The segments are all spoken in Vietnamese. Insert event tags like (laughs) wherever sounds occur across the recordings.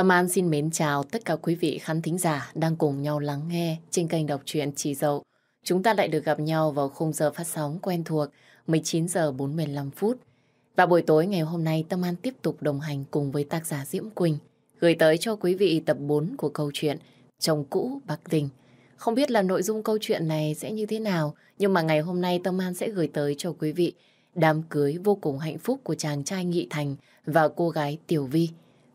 Tâm An xin mến chào tất cả quý vị khán thính giả đang cùng nhau lắng nghe trên kênh đọc truyện Chỉ Dậu. Chúng ta lại được gặp nhau vào khung giờ phát sóng quen thuộc 19 giờ 45 phút. Và buổi tối ngày hôm nay Tâm An tiếp tục đồng hành cùng với tác giả Diễm Quỳnh gửi tới cho quý vị tập 4 của câu chuyện Chồng cũ Bắc Tình. Không biết là nội dung câu chuyện này sẽ như thế nào, nhưng mà ngày hôm nay Tâm An sẽ gửi tới cho quý vị đám cưới vô cùng hạnh phúc của chàng trai Nghị Thành và cô gái Tiểu Vi.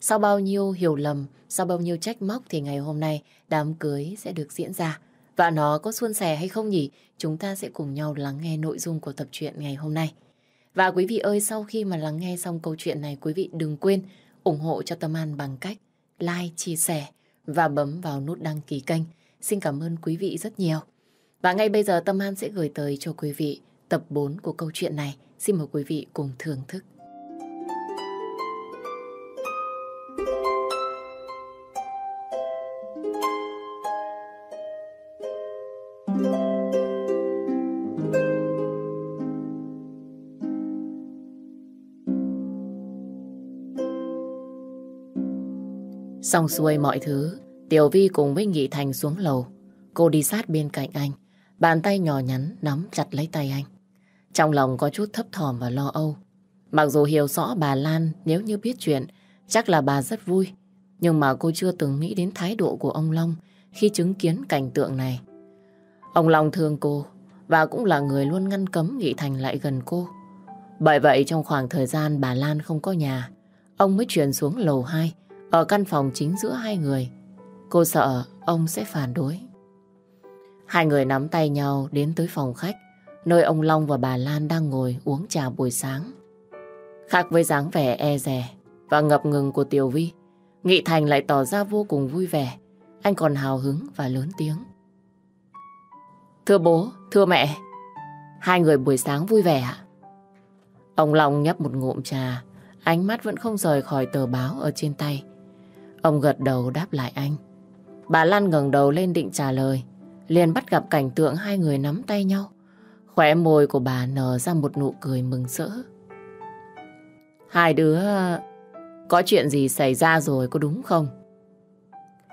Sau bao nhiêu hiểu lầm, sau bao nhiêu trách móc thì ngày hôm nay đám cưới sẽ được diễn ra. Và nó có suôn sẻ hay không nhỉ? Chúng ta sẽ cùng nhau lắng nghe nội dung của tập truyện ngày hôm nay. Và quý vị ơi, sau khi mà lắng nghe xong câu chuyện này, quý vị đừng quên ủng hộ cho Tâm An bằng cách like, chia sẻ và bấm vào nút đăng ký kênh. Xin cảm ơn quý vị rất nhiều. Và ngay bây giờ Tâm An sẽ gửi tới cho quý vị tập 4 của câu chuyện này. Xin mời quý vị cùng thưởng thức. Xong xuôi mọi thứ, Tiểu Vi cùng với Nghị Thành xuống lầu. Cô đi sát bên cạnh anh, bàn tay nhỏ nhắn nắm chặt lấy tay anh. Trong lòng có chút thấp thỏm và lo âu. Mặc dù hiểu rõ bà Lan nếu như biết chuyện, chắc là bà rất vui. Nhưng mà cô chưa từng nghĩ đến thái độ của ông Long khi chứng kiến cảnh tượng này. Ông Long thương cô và cũng là người luôn ngăn cấm Nghị Thành lại gần cô. Bởi vậy trong khoảng thời gian bà Lan không có nhà, ông mới chuyển xuống lầu 2 ở căn phòng chính giữa hai người. Cô sợ ông sẽ phản đối. Hai người nắm tay nhau đến tới phòng khách, nơi ông Long và bà Lan đang ngồi uống trà buổi sáng. Khác với dáng vẻ e rè và ngập ngừng của Tiểu Vi, Nghị Thành lại tỏ ra vô cùng vui vẻ. Anh còn hào hứng và lớn tiếng. Thưa bố, thưa mẹ, hai người buổi sáng vui vẻ ạ? Ông Long nhấp một ngụm trà, ánh mắt vẫn không rời khỏi tờ báo ở trên tay. Ông gật đầu đáp lại anh. Bà Lan ngẩng đầu lên định trả lời, liền bắt gặp cảnh tượng hai người nắm tay nhau. Khóe môi của bà nở ra một nụ cười mừng rỡ. Hai đứa có chuyện gì xảy ra rồi có đúng không?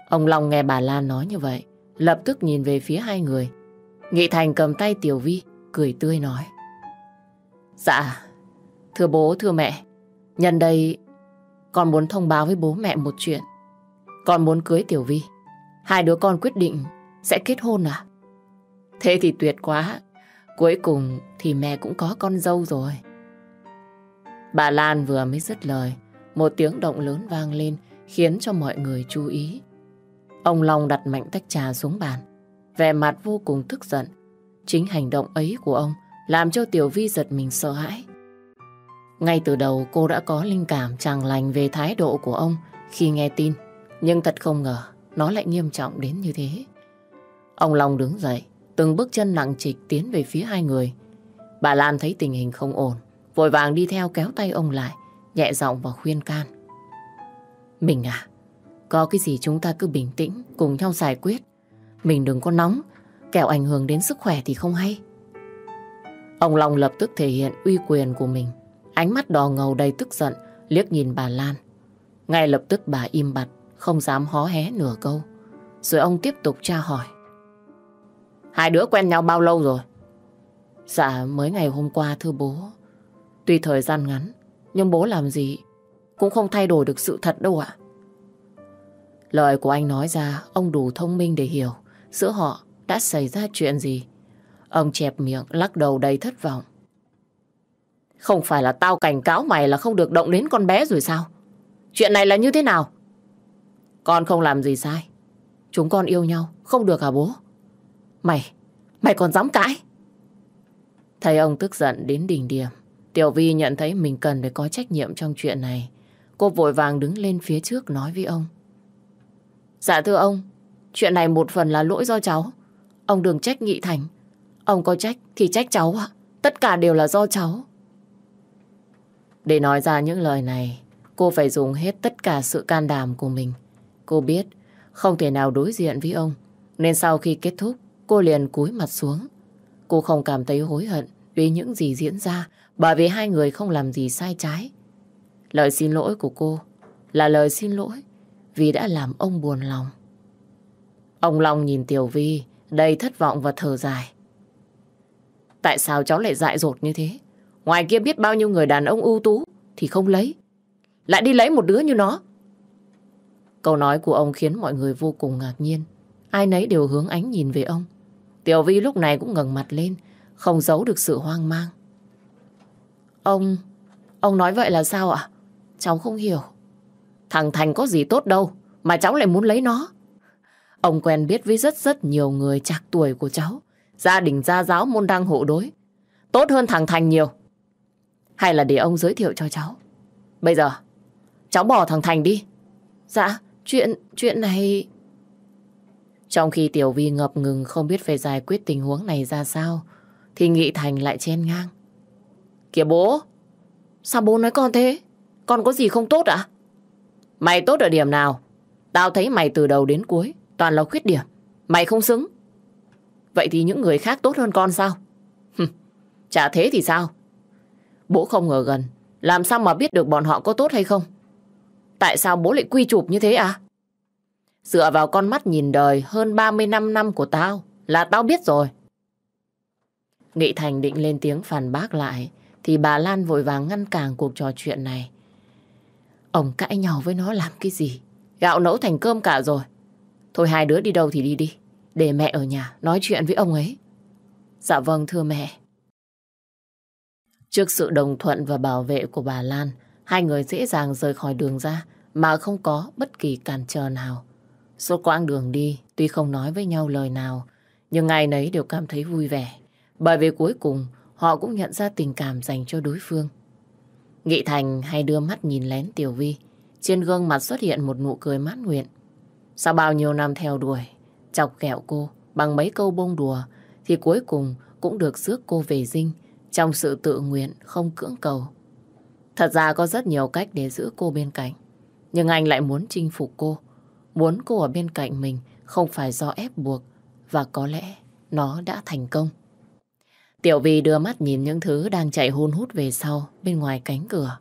Ông Long nghe bà Lan nói như vậy, lập tức nhìn về phía hai người. Nghị Thành cầm tay Tiểu Vi, cười tươi nói. Dạ, thưa bố, thưa mẹ, nhân đây con muốn thông báo với bố mẹ một chuyện. Con muốn cưới Tiểu Vi. Hai đứa con quyết định sẽ kết hôn à? Thế thì tuyệt quá. Cuối cùng thì mẹ cũng có con dâu rồi. Bà Lan vừa mới dứt lời, một tiếng động lớn vang lên khiến cho mọi người chú ý. Ông Long đặt mạnh tách trà xuống bàn, vẻ mặt vô cùng tức giận. Chính hành động ấy của ông làm cho Tiểu Vi giật mình sợ hãi. Ngay từ đầu cô đã có linh cảm chẳng lành về thái độ của ông khi nghe tin. Nhưng thật không ngờ nó lại nghiêm trọng đến như thế. Ông Long đứng dậy, từng bước chân nặng trịch tiến về phía hai người. Bà Lan thấy tình hình không ổn, vội vàng đi theo kéo tay ông lại, nhẹ giọng và khuyên can. Mình à, có cái gì chúng ta cứ bình tĩnh, cùng nhau giải quyết. Mình đừng có nóng, kẻo ảnh hưởng đến sức khỏe thì không hay. Ông Long lập tức thể hiện uy quyền của mình. Ánh mắt đỏ ngầu đầy tức giận, liếc nhìn bà Lan. Ngay lập tức bà im bặt, không dám hó hé nửa câu. Rồi ông tiếp tục tra hỏi. Hai đứa quen nhau bao lâu rồi? Dạ mới ngày hôm qua thưa bố. Tuy thời gian ngắn, nhưng bố làm gì cũng không thay đổi được sự thật đâu ạ. Lời của anh nói ra, ông đủ thông minh để hiểu giữa họ đã xảy ra chuyện gì. Ông chẹp miệng, lắc đầu đầy thất vọng. Không phải là tao cảnh cáo mày là không được động đến con bé rồi sao? Chuyện này là như thế nào? Con không làm gì sai. Chúng con yêu nhau, không được hả bố? Mày, mày còn dám cãi? Thấy ông tức giận đến đỉnh điểm. Tiểu Vi nhận thấy mình cần phải có trách nhiệm trong chuyện này. Cô vội vàng đứng lên phía trước nói với ông. Dạ thưa ông, chuyện này một phần là lỗi do cháu. Ông đừng trách Nghị Thành. Ông có trách thì trách cháu ạ. Tất cả đều là do cháu. Để nói ra những lời này, cô phải dùng hết tất cả sự can đảm của mình. Cô biết không thể nào đối diện với ông, nên sau khi kết thúc, cô liền cúi mặt xuống. Cô không cảm thấy hối hận vì những gì diễn ra bởi vì hai người không làm gì sai trái. Lời xin lỗi của cô là lời xin lỗi vì đã làm ông buồn lòng. Ông Long nhìn Tiểu Vi đầy thất vọng và thở dài. Tại sao cháu lại dại dột như thế? Ngoài kia biết bao nhiêu người đàn ông ưu tú thì không lấy. Lại đi lấy một đứa như nó. Câu nói của ông khiến mọi người vô cùng ngạc nhiên. Ai nấy đều hướng ánh nhìn về ông. Tiểu Vi lúc này cũng ngẩng mặt lên, không giấu được sự hoang mang. Ông, ông nói vậy là sao ạ? Cháu không hiểu. Thằng Thành có gì tốt đâu, mà cháu lại muốn lấy nó. Ông quen biết với rất rất nhiều người chạc tuổi của cháu. Gia đình gia giáo môn đăng hộ đối. Tốt hơn thằng Thành nhiều. Hay là để ông giới thiệu cho cháu. Bây giờ, cháu bỏ thằng Thành đi. Dạ, chuyện, chuyện này... Trong khi Tiểu Vi ngập ngừng không biết phải giải quyết tình huống này ra sao, thì Nghị Thành lại chen ngang. Kìa bố, sao bố nói con thế? Con có gì không tốt à? Mày tốt ở điểm nào? Tao thấy mày từ đầu đến cuối, toàn là khuyết điểm. Mày không xứng. Vậy thì những người khác tốt hơn con sao? Chả thế thì sao? Bố không ngờ gần, làm sao mà biết được bọn họ có tốt hay không? Tại sao bố lại quy chụp như thế à? Dựa vào con mắt nhìn đời hơn 35 năm của tao là tao biết rồi. Nghị Thành định lên tiếng phản bác lại thì bà Lan vội vàng ngăn cản cuộc trò chuyện này. Ông cãi nhau với nó làm cái gì? Gạo nấu thành cơm cả rồi. Thôi hai đứa đi đâu thì đi đi. Để mẹ ở nhà nói chuyện với ông ấy. Dạ vâng thưa mẹ. Trước sự đồng thuận và bảo vệ của bà Lan, hai người dễ dàng rời khỏi đường ra mà không có bất kỳ cản trở nào. Suốt quãng đường đi, tuy không nói với nhau lời nào, nhưng ai nấy đều cảm thấy vui vẻ. Bởi vì cuối cùng, họ cũng nhận ra tình cảm dành cho đối phương. Nghị Thành hay đưa mắt nhìn lén Tiểu Vi, trên gương mặt xuất hiện một nụ cười mát nguyện. Sau bao nhiêu năm theo đuổi, chọc kẹo cô bằng mấy câu bông đùa, thì cuối cùng cũng được rước cô về dinh trong sự tự nguyện không cưỡng cầu. Thật ra có rất nhiều cách để giữ cô bên cạnh, nhưng anh lại muốn chinh phục cô, muốn cô ở bên cạnh mình không phải do ép buộc, và có lẽ nó đã thành công. Tiểu Vy đưa mắt nhìn những thứ đang chạy hôn hút về sau bên ngoài cánh cửa.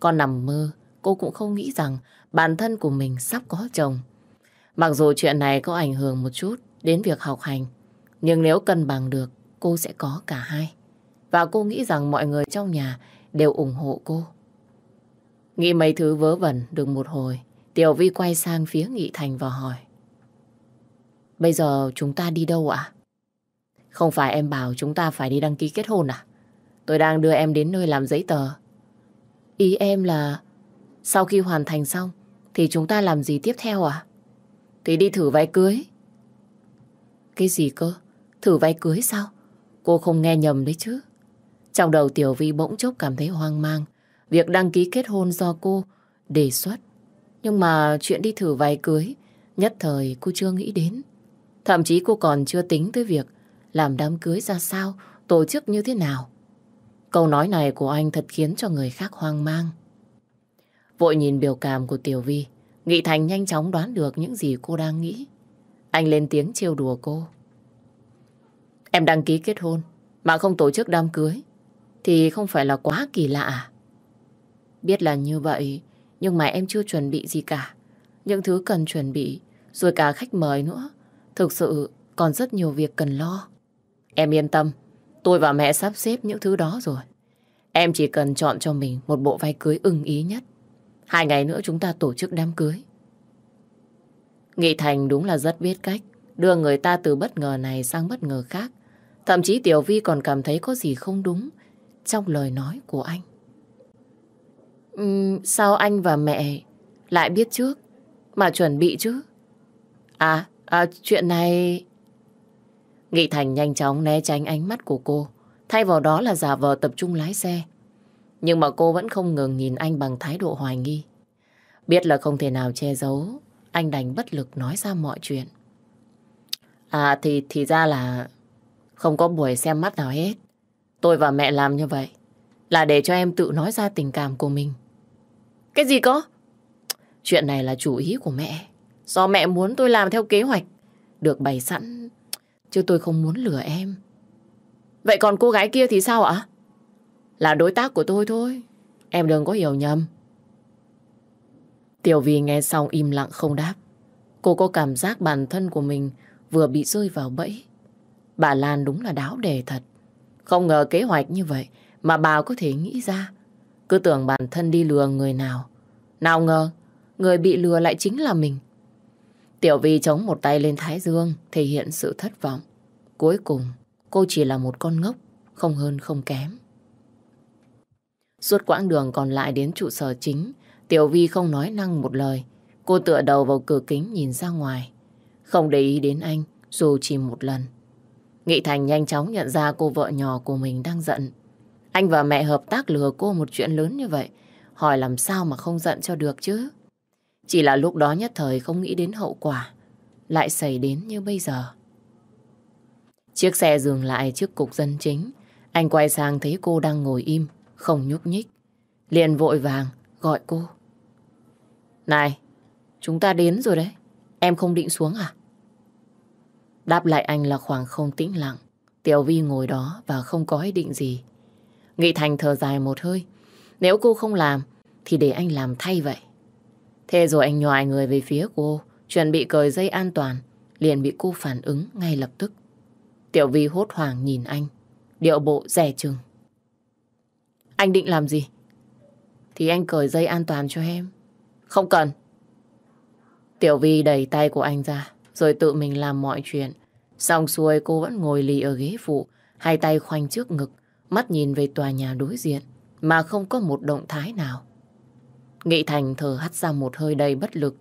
Còn nằm mơ, cô cũng không nghĩ rằng bản thân của mình sắp có chồng. Mặc dù chuyện này có ảnh hưởng một chút đến việc học hành, nhưng nếu cân bằng được, cô sẽ có cả hai. Và cô nghĩ rằng mọi người trong nhà đều ủng hộ cô. Nghĩ mấy thứ vớ vẩn được một hồi, Tiểu Vi quay sang phía Nghị Thành và hỏi. Bây giờ chúng ta đi đâu ạ? Không phải em bảo chúng ta phải đi đăng ký kết hôn à? Tôi đang đưa em đến nơi làm giấy tờ. Ý em là sau khi hoàn thành xong thì chúng ta làm gì tiếp theo à? Thì đi thử váy cưới. Cái gì cơ? Thử váy cưới sao? Cô không nghe nhầm đấy chứ. Trong đầu Tiểu Vi bỗng chốc cảm thấy hoang mang. Việc đăng ký kết hôn do cô đề xuất. Nhưng mà chuyện đi thử váy cưới nhất thời cô chưa nghĩ đến. Thậm chí cô còn chưa tính tới việc làm đám cưới ra sao, tổ chức như thế nào. Câu nói này của anh thật khiến cho người khác hoang mang. Vội nhìn biểu cảm của Tiểu Vi, Nghị Thành nhanh chóng đoán được những gì cô đang nghĩ. Anh lên tiếng trêu đùa cô. Em đăng ký kết hôn mà không tổ chức đám cưới thì không phải là quá kỳ lạ à? Biết là như vậy nhưng mà em chưa chuẩn bị gì cả. Những thứ cần chuẩn bị rồi cả khách mời nữa. Thực sự còn rất nhiều việc cần lo. Em yên tâm, tôi và mẹ sắp xếp những thứ đó rồi. Em chỉ cần chọn cho mình một bộ váy cưới ưng ý nhất. Hai ngày nữa chúng ta tổ chức đám cưới. Nghị Thành đúng là rất biết cách đưa người ta từ bất ngờ này sang bất ngờ khác. Thậm chí Tiểu Vi còn cảm thấy có gì không đúng trong lời nói của anh. Uhm, sao anh và mẹ lại biết trước mà chuẩn bị chứ? À, à chuyện này... Nghị Thành nhanh chóng né tránh ánh mắt của cô, thay vào đó là giả vờ tập trung lái xe. Nhưng mà cô vẫn không ngừng nhìn anh bằng thái độ hoài nghi. Biết là không thể nào che giấu, anh đành bất lực nói ra mọi chuyện. À thì thì ra là không có buổi xem mắt nào hết. Tôi và mẹ làm như vậy là để cho em tự nói ra tình cảm của mình. Cái gì có? Chuyện này là chủ ý của mẹ. Do mẹ muốn tôi làm theo kế hoạch, được bày sẵn, Chứ tôi không muốn lừa em. Vậy còn cô gái kia thì sao ạ? Là đối tác của tôi thôi. Em đừng có hiểu nhầm. Tiểu Vi nghe xong im lặng không đáp. Cô có cảm giác bản thân của mình vừa bị rơi vào bẫy. Bà Lan đúng là đáo đề thật. Không ngờ kế hoạch như vậy mà bà có thể nghĩ ra. Cứ tưởng bản thân đi lừa người nào. Nào ngờ, người bị lừa lại chính là mình. Tiểu Vi chống một tay lên Thái Dương, thể hiện sự thất vọng. Cuối cùng, cô chỉ là một con ngốc, không hơn không kém. Suốt quãng đường còn lại đến trụ sở chính, Tiểu Vi không nói năng một lời. Cô tựa đầu vào cửa kính nhìn ra ngoài. Không để ý đến anh, dù chỉ một lần. Nghị Thành nhanh chóng nhận ra cô vợ nhỏ của mình đang giận. Anh và mẹ hợp tác lừa cô một chuyện lớn như vậy. Hỏi làm sao mà không giận cho được chứ? Chỉ là lúc đó nhất thời không nghĩ đến hậu quả. Lại xảy đến như bây giờ. Chiếc xe dừng lại trước cục dân chính. Anh quay sang thấy cô đang ngồi im, không nhúc nhích. Liền vội vàng gọi cô. Này, chúng ta đến rồi đấy. Em không định xuống à? Đáp lại anh là khoảng không tĩnh lặng. Tiểu Vi ngồi đó và không có ý định gì. Nghị Thành thở dài một hơi. Nếu cô không làm, thì để anh làm thay vậy. Thế rồi anh nhòi người về phía cô, chuẩn bị cởi dây an toàn, liền bị cô phản ứng ngay lập tức. Tiểu Vi hốt hoảng nhìn anh, điệu bộ rẻ chừng. Anh định làm gì? Thì anh cởi dây an toàn cho em. Không cần. Tiểu Vi đẩy tay của anh ra, rồi tự mình làm mọi chuyện. Xong xuôi cô vẫn ngồi lì ở ghế phụ, hai tay khoanh trước ngực, mắt nhìn về tòa nhà đối diện, mà không có một động thái nào. Nghị Thành thở hắt ra một hơi đầy bất lực.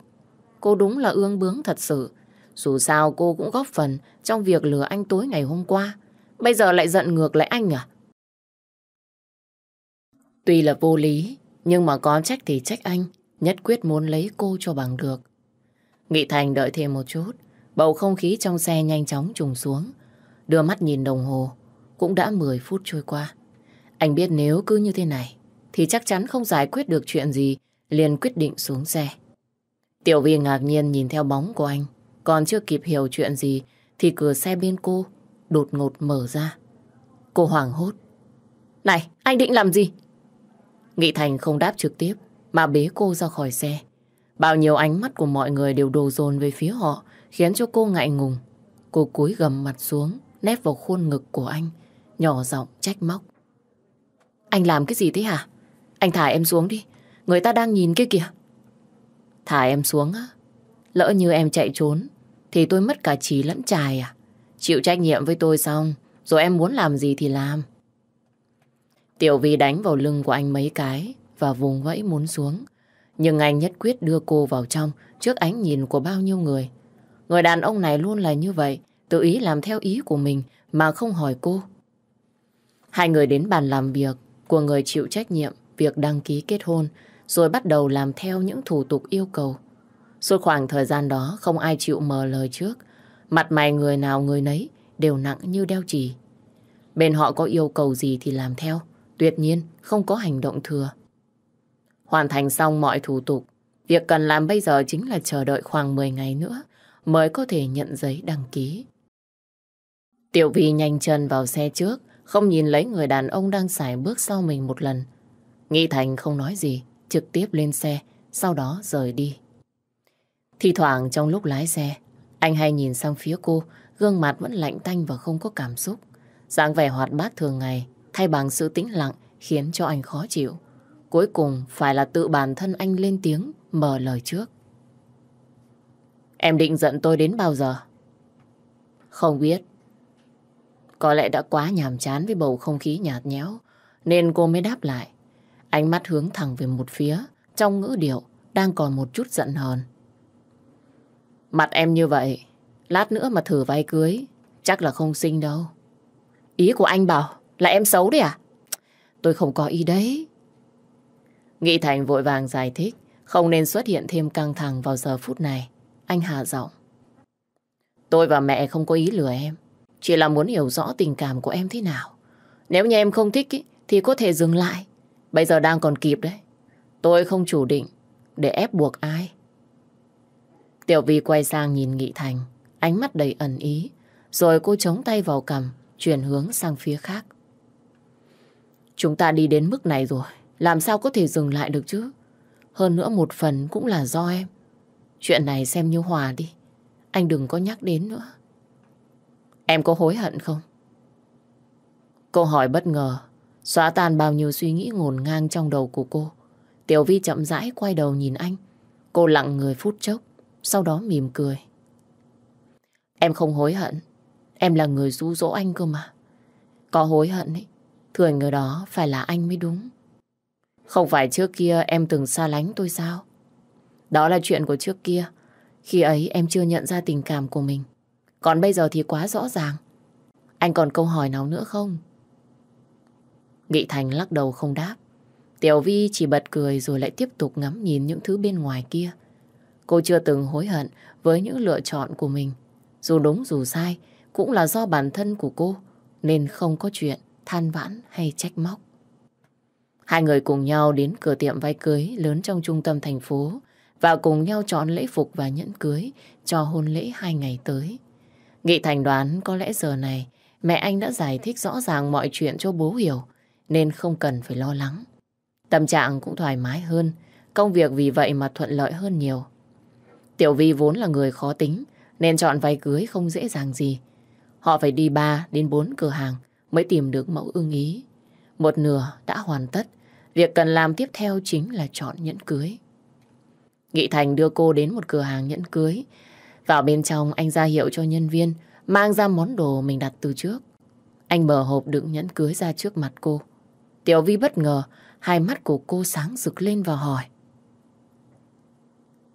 Cô đúng là ương bướng thật sự. Dù sao cô cũng góp phần trong việc lừa anh tối ngày hôm qua. Bây giờ lại giận ngược lại anh à? Tuy là vô lý, nhưng mà có trách thì trách anh. Nhất quyết muốn lấy cô cho bằng được. Nghị Thành đợi thêm một chút. Bầu không khí trong xe nhanh chóng trùng xuống. Đưa mắt nhìn đồng hồ. Cũng đã 10 phút trôi qua. Anh biết nếu cứ như thế này thì chắc chắn không giải quyết được chuyện gì liền quyết định xuống xe. Tiểu Vi ngạc nhiên nhìn theo bóng của anh. Còn chưa kịp hiểu chuyện gì thì cửa xe bên cô đột ngột mở ra. Cô hoảng hốt. Này, anh định làm gì? Nghị Thành không đáp trực tiếp mà bế cô ra khỏi xe. Bao nhiêu ánh mắt của mọi người đều đổ dồn về phía họ khiến cho cô ngại ngùng. Cô cúi gầm mặt xuống, nép vào khuôn ngực của anh, nhỏ giọng trách móc. Anh làm cái gì thế hả? Anh thả em xuống đi. Người ta đang nhìn kia kìa. Thả em xuống á. Lỡ như em chạy trốn, thì tôi mất cả trí lẫn trài à. Chịu trách nhiệm với tôi xong, rồi em muốn làm gì thì làm. Tiểu Vi đánh vào lưng của anh mấy cái và vùng vẫy muốn xuống. Nhưng anh nhất quyết đưa cô vào trong trước ánh nhìn của bao nhiêu người. Người đàn ông này luôn là như vậy, tự ý làm theo ý của mình mà không hỏi cô. Hai người đến bàn làm việc của người chịu trách nhiệm việc đăng ký kết hôn rồi bắt đầu làm theo những thủ tục yêu cầu. Suốt khoảng thời gian đó không ai chịu mờ lời trước. Mặt mày người nào người nấy đều nặng như đeo chì. Bên họ có yêu cầu gì thì làm theo. Tuyệt nhiên không có hành động thừa. Hoàn thành xong mọi thủ tục. Việc cần làm bây giờ chính là chờ đợi khoảng 10 ngày nữa mới có thể nhận giấy đăng ký. Tiểu Vi nhanh chân vào xe trước, không nhìn lấy người đàn ông đang xài bước sau mình một lần. Nghị Thành không nói gì, trực tiếp lên xe, sau đó rời đi. Thì thoảng trong lúc lái xe, anh hay nhìn sang phía cô, gương mặt vẫn lạnh tanh và không có cảm xúc. dáng vẻ hoạt bát thường ngày, thay bằng sự tĩnh lặng khiến cho anh khó chịu. Cuối cùng phải là tự bản thân anh lên tiếng, mở lời trước. Em định giận tôi đến bao giờ? Không biết. Có lẽ đã quá nhàm chán với bầu không khí nhạt nhẽo, nên cô mới đáp lại. Ánh mắt hướng thẳng về một phía, trong ngữ điệu đang còn một chút giận hờn. Mặt em như vậy, lát nữa mà thử vai cưới, chắc là không xinh đâu. Ý của anh bảo là em xấu đấy à? Tôi không có ý đấy. Nghị Thành vội vàng giải thích, không nên xuất hiện thêm căng thẳng vào giờ phút này. Anh hạ giọng. Tôi và mẹ không có ý lừa em, chỉ là muốn hiểu rõ tình cảm của em thế nào. Nếu như em không thích ý, thì có thể dừng lại. Bây giờ đang còn kịp đấy. Tôi không chủ định để ép buộc ai. Tiểu Vi quay sang nhìn Nghị Thành, ánh mắt đầy ẩn ý. Rồi cô chống tay vào cầm, chuyển hướng sang phía khác. Chúng ta đi đến mức này rồi, làm sao có thể dừng lại được chứ? Hơn nữa một phần cũng là do em. Chuyện này xem như hòa đi. Anh đừng có nhắc đến nữa. Em có hối hận không? Câu hỏi bất ngờ, xóa tan bao nhiêu suy nghĩ ngổn ngang trong đầu của cô. Tiểu Vi chậm rãi quay đầu nhìn anh. Cô lặng người phút chốc, sau đó mỉm cười. Em không hối hận. Em là người du dỗ anh cơ mà. Có hối hận ấy, thường người đó phải là anh mới đúng. Không phải trước kia em từng xa lánh tôi sao? Đó là chuyện của trước kia. Khi ấy em chưa nhận ra tình cảm của mình. Còn bây giờ thì quá rõ ràng. Anh còn câu hỏi nào nữa không? Nghị Thành lắc đầu không đáp. Tiểu Vi chỉ bật cười rồi lại tiếp tục ngắm nhìn những thứ bên ngoài kia. Cô chưa từng hối hận với những lựa chọn của mình. Dù đúng dù sai, cũng là do bản thân của cô, nên không có chuyện than vãn hay trách móc. Hai người cùng nhau đến cửa tiệm váy cưới lớn trong trung tâm thành phố và cùng nhau chọn lễ phục và nhẫn cưới cho hôn lễ hai ngày tới. Nghị Thành đoán có lẽ giờ này mẹ anh đã giải thích rõ ràng mọi chuyện cho bố hiểu nên không cần phải lo lắng. Tâm trạng cũng thoải mái hơn, công việc vì vậy mà thuận lợi hơn nhiều. Tiểu Vi vốn là người khó tính nên chọn váy cưới không dễ dàng gì. Họ phải đi 3 đến 4 cửa hàng mới tìm được mẫu ưng ý. Một nửa đã hoàn tất, việc cần làm tiếp theo chính là chọn nhẫn cưới. Nghị Thành đưa cô đến một cửa hàng nhẫn cưới. Vào bên trong anh ra hiệu cho nhân viên mang ra món đồ mình đặt từ trước. Anh mở hộp đựng nhẫn cưới ra trước mặt cô. Tiểu Vi bất ngờ, hai mắt của cô sáng rực lên và hỏi.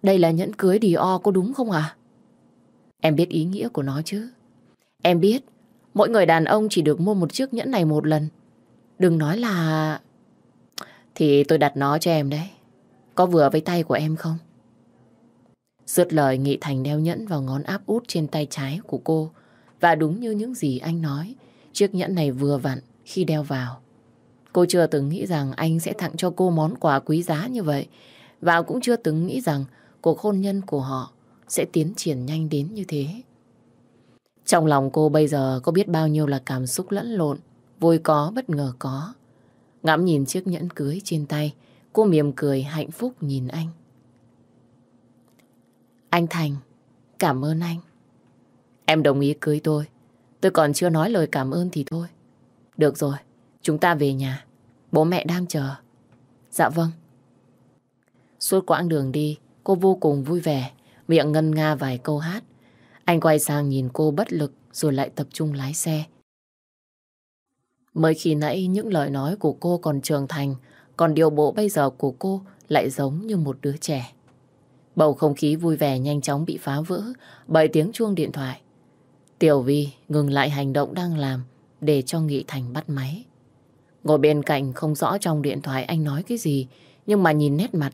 Đây là nhẫn cưới Dior có đúng không à? Em biết ý nghĩa của nó chứ. Em biết, mỗi người đàn ông chỉ được mua một chiếc nhẫn này một lần. Đừng nói là... Thì tôi đặt nó cho em đấy. Có vừa với tay của em không? Dứt lời Nghị Thành đeo nhẫn vào ngón áp út trên tay trái của cô. Và đúng như những gì anh nói, chiếc nhẫn này vừa vặn khi đeo vào. Cô chưa từng nghĩ rằng anh sẽ tặng cho cô món quà quý giá như vậy. Và cũng chưa từng nghĩ rằng cuộc hôn nhân của họ sẽ tiến triển nhanh đến như thế. Trong lòng cô bây giờ có biết bao nhiêu là cảm xúc lẫn lộn, vui có, bất ngờ có. Ngắm nhìn chiếc nhẫn cưới trên tay, cô mỉm cười hạnh phúc nhìn anh. Anh Thành, cảm ơn anh. Em đồng ý cưới tôi. Tôi còn chưa nói lời cảm ơn thì thôi. Được rồi, chúng ta về nhà. Bố mẹ đang chờ. Dạ vâng. Suốt quãng đường đi, cô vô cùng vui vẻ, miệng ngân nga vài câu hát. Anh quay sang nhìn cô bất lực rồi lại tập trung lái xe. Mới khi nãy những lời nói của cô còn trưởng thành, còn điều bộ bây giờ của cô lại giống như một đứa trẻ. Bầu không khí vui vẻ nhanh chóng bị phá vỡ bởi tiếng chuông điện thoại. Tiểu Vi ngừng lại hành động đang làm để cho Nghị Thành bắt máy. Ngồi bên cạnh không rõ trong điện thoại anh nói cái gì nhưng mà nhìn nét mặt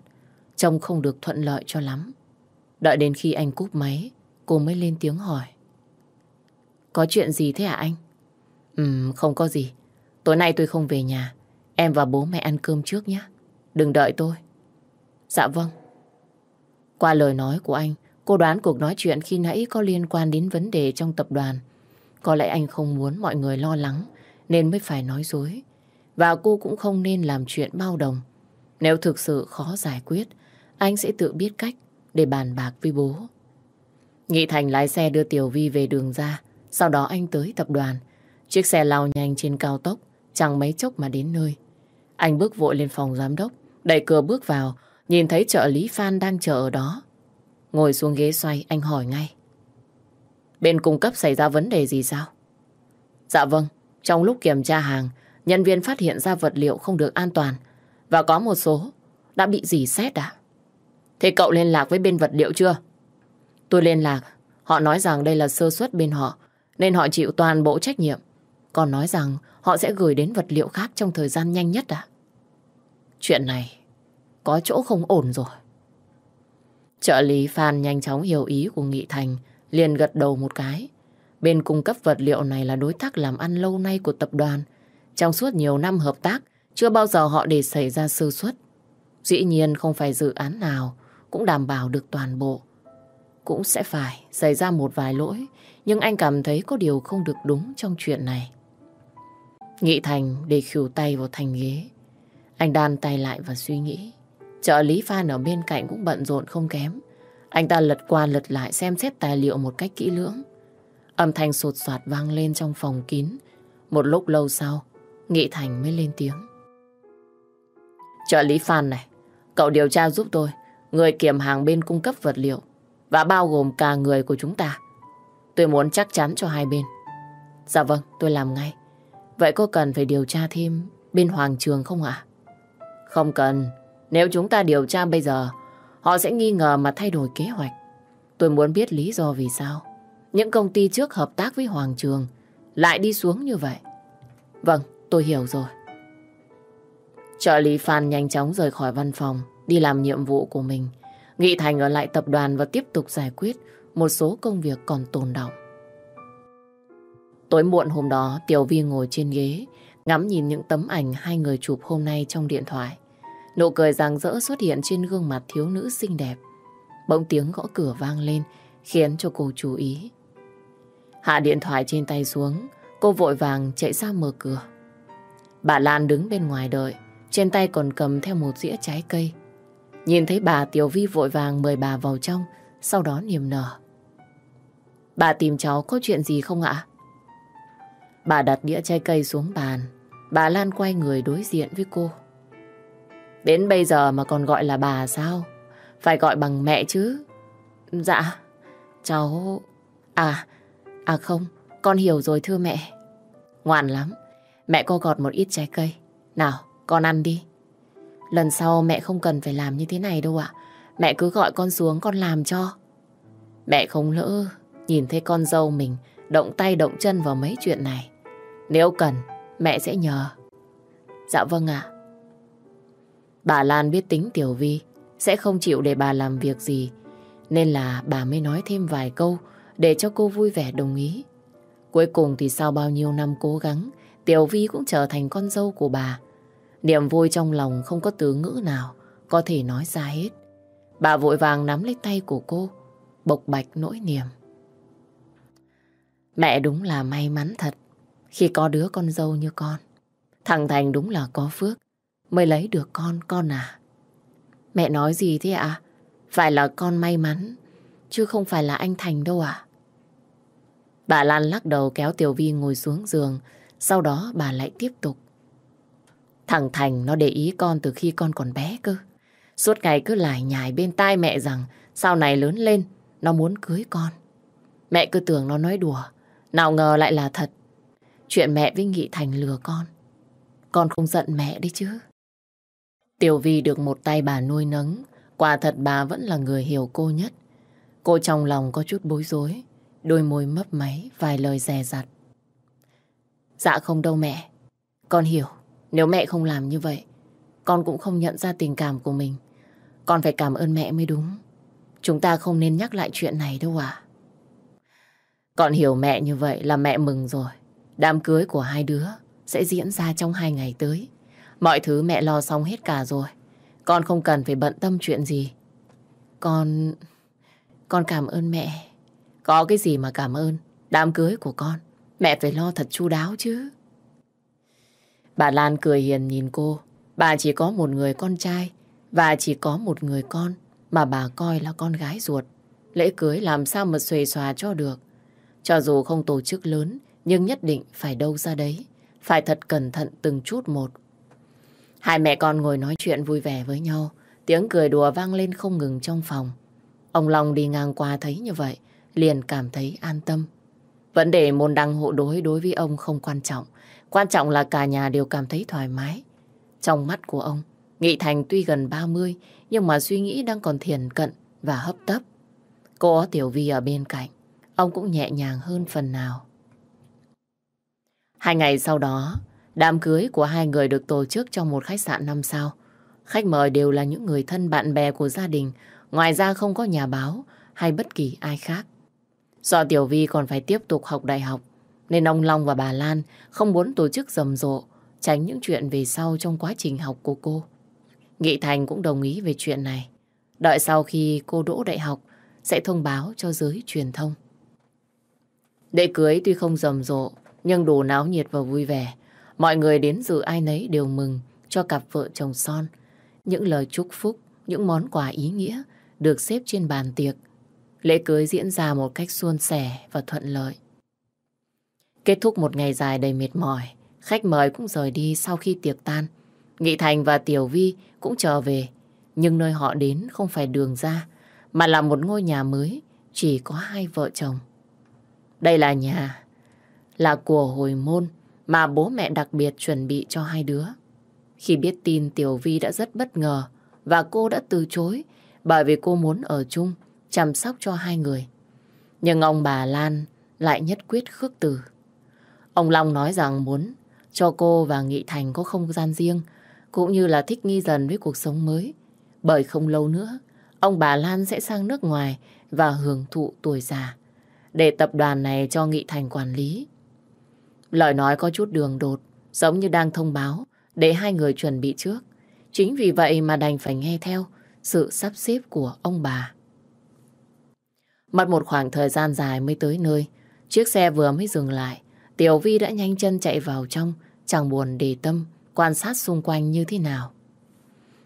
trông không được thuận lợi cho lắm. Đợi đến khi anh cúp máy cô mới lên tiếng hỏi. Có chuyện gì thế hả anh? Ừm, không có gì. Tối nay tôi không về nhà. Em và bố mẹ ăn cơm trước nhé. Đừng đợi tôi. Dạ vâng. Qua lời nói của anh, cô đoán cuộc nói chuyện khi nãy có liên quan đến vấn đề trong tập đoàn. Có lẽ anh không muốn mọi người lo lắng nên mới phải nói dối. Và cô cũng không nên làm chuyện bao đồng. Nếu thực sự khó giải quyết, anh sẽ tự biết cách để bàn bạc với bố. Nghị Thành lái xe đưa Tiểu Vi về đường ra. Sau đó anh tới tập đoàn. Chiếc xe lao nhanh trên cao tốc, chẳng mấy chốc mà đến nơi. Anh bước vội lên phòng giám đốc, đẩy cửa bước vào, nhìn thấy trợ lý Phan đang chờ ở đó. Ngồi xuống ghế xoay, anh hỏi ngay. Bên cung cấp xảy ra vấn đề gì sao? Dạ vâng, trong lúc kiểm tra hàng, nhân viên phát hiện ra vật liệu không được an toàn và có một số đã bị dì xét à? Thế cậu liên lạc với bên vật liệu chưa? Tôi liên lạc, họ nói rằng đây là sơ suất bên họ, nên họ chịu toàn bộ trách nhiệm. Còn nói rằng họ sẽ gửi đến vật liệu khác trong thời gian nhanh nhất à? Chuyện này có chỗ không ổn rồi. Trợ lý Phan nhanh chóng hiểu ý của Nghị Thành, liền gật đầu một cái. Bên cung cấp vật liệu này là đối tác làm ăn lâu nay của tập đoàn. Trong suốt nhiều năm hợp tác, chưa bao giờ họ để xảy ra sơ suất. Dĩ nhiên không phải dự án nào cũng đảm bảo được toàn bộ. Cũng sẽ phải xảy ra một vài lỗi, nhưng anh cảm thấy có điều không được đúng trong chuyện này. Nghị Thành để khỉu tay vào thành ghế. Anh đan tay lại và suy nghĩ. Trợ lý Phan ở bên cạnh cũng bận rộn không kém. Anh ta lật qua lật lại xem xét tài liệu một cách kỹ lưỡng. Âm thanh sột soạt vang lên trong phòng kín. Một lúc lâu sau, Nghị Thành mới lên tiếng. Trợ lý Phan này, cậu điều tra giúp tôi, người kiểm hàng bên cung cấp vật liệu và bao gồm cả người của chúng ta. Tôi muốn chắc chắn cho hai bên. Dạ vâng, tôi làm ngay. Vậy có cần phải điều tra thêm bên Hoàng Trường không ạ? Không cần. Nếu chúng ta điều tra bây giờ, họ sẽ nghi ngờ mà thay đổi kế hoạch. Tôi muốn biết lý do vì sao. Những công ty trước hợp tác với Hoàng Trường lại đi xuống như vậy. Vâng, tôi hiểu rồi. Trợ lý Phan nhanh chóng rời khỏi văn phòng, đi làm nhiệm vụ của mình. Nghị Thành ở lại tập đoàn và tiếp tục giải quyết một số công việc còn tồn động. Tối muộn hôm đó, Tiểu Vi ngồi trên ghế, ngắm nhìn những tấm ảnh hai người chụp hôm nay trong điện thoại. Nụ cười rạng rỡ xuất hiện trên gương mặt thiếu nữ xinh đẹp. Bỗng tiếng gõ cửa vang lên, khiến cho cô chú ý. Hạ điện thoại trên tay xuống, cô vội vàng chạy ra mở cửa. Bà Lan đứng bên ngoài đợi, trên tay còn cầm theo một dĩa trái cây. Nhìn thấy bà Tiểu Vi vội vàng mời bà vào trong, sau đó niềm nở. Bà tìm cháu có chuyện gì không ạ? Bà đặt đĩa trái cây xuống bàn. Bà Lan quay người đối diện với cô. Đến bây giờ mà còn gọi là bà sao? Phải gọi bằng mẹ chứ. Dạ, cháu... À, à không, con hiểu rồi thưa mẹ. Ngoan lắm, mẹ cô gọt một ít trái cây. Nào, con ăn đi. Lần sau mẹ không cần phải làm như thế này đâu ạ. Mẹ cứ gọi con xuống con làm cho. Mẹ không lỡ nhìn thấy con dâu mình động tay động chân vào mấy chuyện này. Nếu cần, mẹ sẽ nhờ. Dạ vâng ạ. Bà Lan biết tính Tiểu Vi sẽ không chịu để bà làm việc gì, nên là bà mới nói thêm vài câu để cho cô vui vẻ đồng ý. Cuối cùng thì sau bao nhiêu năm cố gắng, Tiểu Vi cũng trở thành con dâu của bà. Niềm vui trong lòng không có từ ngữ nào có thể nói ra hết. Bà vội vàng nắm lấy tay của cô, bộc bạch nỗi niềm. Mẹ đúng là may mắn thật khi có đứa con dâu như con. Thằng Thành đúng là có phước mới lấy được con, con à. Mẹ nói gì thế ạ? À? Phải là con may mắn, chứ không phải là anh Thành đâu ạ. À? Bà Lan lắc đầu kéo Tiểu Vi ngồi xuống giường, sau đó bà lại tiếp tục. Thằng Thành nó để ý con từ khi con còn bé cơ. Suốt ngày cứ lải nhải bên tai mẹ rằng sau này lớn lên nó muốn cưới con. Mẹ cứ tưởng nó nói đùa, nào ngờ lại là thật. Chuyện mẹ với Nghị Thành lừa con. Con không giận mẹ đấy chứ. Tiểu Vi được một tay bà nuôi nấng, quả thật bà vẫn là người hiểu cô nhất. Cô trong lòng có chút bối rối, đôi môi mấp máy, vài lời dè dặt. Dạ không đâu mẹ, con hiểu, nếu mẹ không làm như vậy, con cũng không nhận ra tình cảm của mình. Con phải cảm ơn mẹ mới đúng. Chúng ta không nên nhắc lại chuyện này đâu à. Con hiểu mẹ như vậy là mẹ mừng rồi. Đám cưới của hai đứa sẽ diễn ra trong hai ngày tới. Mọi thứ mẹ lo xong hết cả rồi. Con không cần phải bận tâm chuyện gì. Con... Con cảm ơn mẹ. Có cái gì mà cảm ơn. Đám cưới của con. Mẹ phải lo thật chu đáo chứ. Bà Lan cười hiền nhìn cô. Bà chỉ có một người con trai và chỉ có một người con mà bà coi là con gái ruột. Lễ cưới làm sao mà xuề xòa cho được. Cho dù không tổ chức lớn nhưng nhất định phải đâu ra đấy. Phải thật cẩn thận từng chút một. Hai mẹ con ngồi nói chuyện vui vẻ với nhau. Tiếng cười đùa vang lên không ngừng trong phòng. Ông Long đi ngang qua thấy như vậy, liền cảm thấy an tâm. Vấn đề môn đăng hộ đối đối với ông không quan trọng. Quan trọng là cả nhà đều cảm thấy thoải mái. Trong mắt của ông, Nghị Thành tuy gần 30, nhưng mà suy nghĩ đang còn thiền cận và hấp tấp. Cô có Tiểu Vi ở bên cạnh, ông cũng nhẹ nhàng hơn phần nào. Hai ngày sau đó, đám cưới của hai người được tổ chức trong một khách sạn năm sao. Khách mời đều là những người thân bạn bè của gia đình, ngoài ra không có nhà báo hay bất kỳ ai khác. Do Tiểu Vi còn phải tiếp tục học đại học, nên ông Long và bà Lan không muốn tổ chức rầm rộ, tránh những chuyện về sau trong quá trình học của cô. Nghị Thành cũng đồng ý về chuyện này. Đợi sau khi cô đỗ đại học, sẽ thông báo cho giới truyền thông. Lễ cưới tuy không rầm rộ, nhưng đủ náo nhiệt và vui vẻ. Mọi người đến dự ai nấy đều mừng cho cặp vợ chồng son. Những lời chúc phúc những món quà ý nghĩa được xếp trên bàn tiệc. Lễ cưới diễn ra một cách suôn sẻ và thuận lợi. Kết thúc một ngày dài đầy mệt mỏi, khách mời cũng rời đi sau khi tiệc tan. Nghị Thành và Tiểu Vi cũng trở về, nhưng nơi họ đến không phải đường ra, mà là một ngôi nhà mới, chỉ có hai vợ chồng. Đây là nhà, là của hồi môn mà bố mẹ đặc biệt chuẩn bị cho hai đứa. Khi biết tin Tiểu Vi đã rất bất ngờ và cô đã từ chối bởi vì cô muốn ở chung, chăm sóc cho hai người. Nhưng ông bà Lan lại nhất quyết khước từ. Ông Long nói rằng muốn cho cô và Nghị Thành có không gian riêng, cũng như là thích nghi dần với cuộc sống mới. Bởi không lâu nữa, ông bà Lan sẽ sang nước ngoài và hưởng thụ tuổi già, để tập đoàn này cho Nghị Thành quản lý. Lời nói có chút đường đột, giống như đang thông báo để hai người chuẩn bị trước. Chính vì vậy mà đành phải nghe theo sự sắp xếp của ông bà. Mất một khoảng thời gian dài mới tới nơi, chiếc xe vừa mới dừng lại, Tiểu Vi đã nhanh chân chạy vào trong, chẳng buồn để tâm, quan sát xung quanh như thế nào.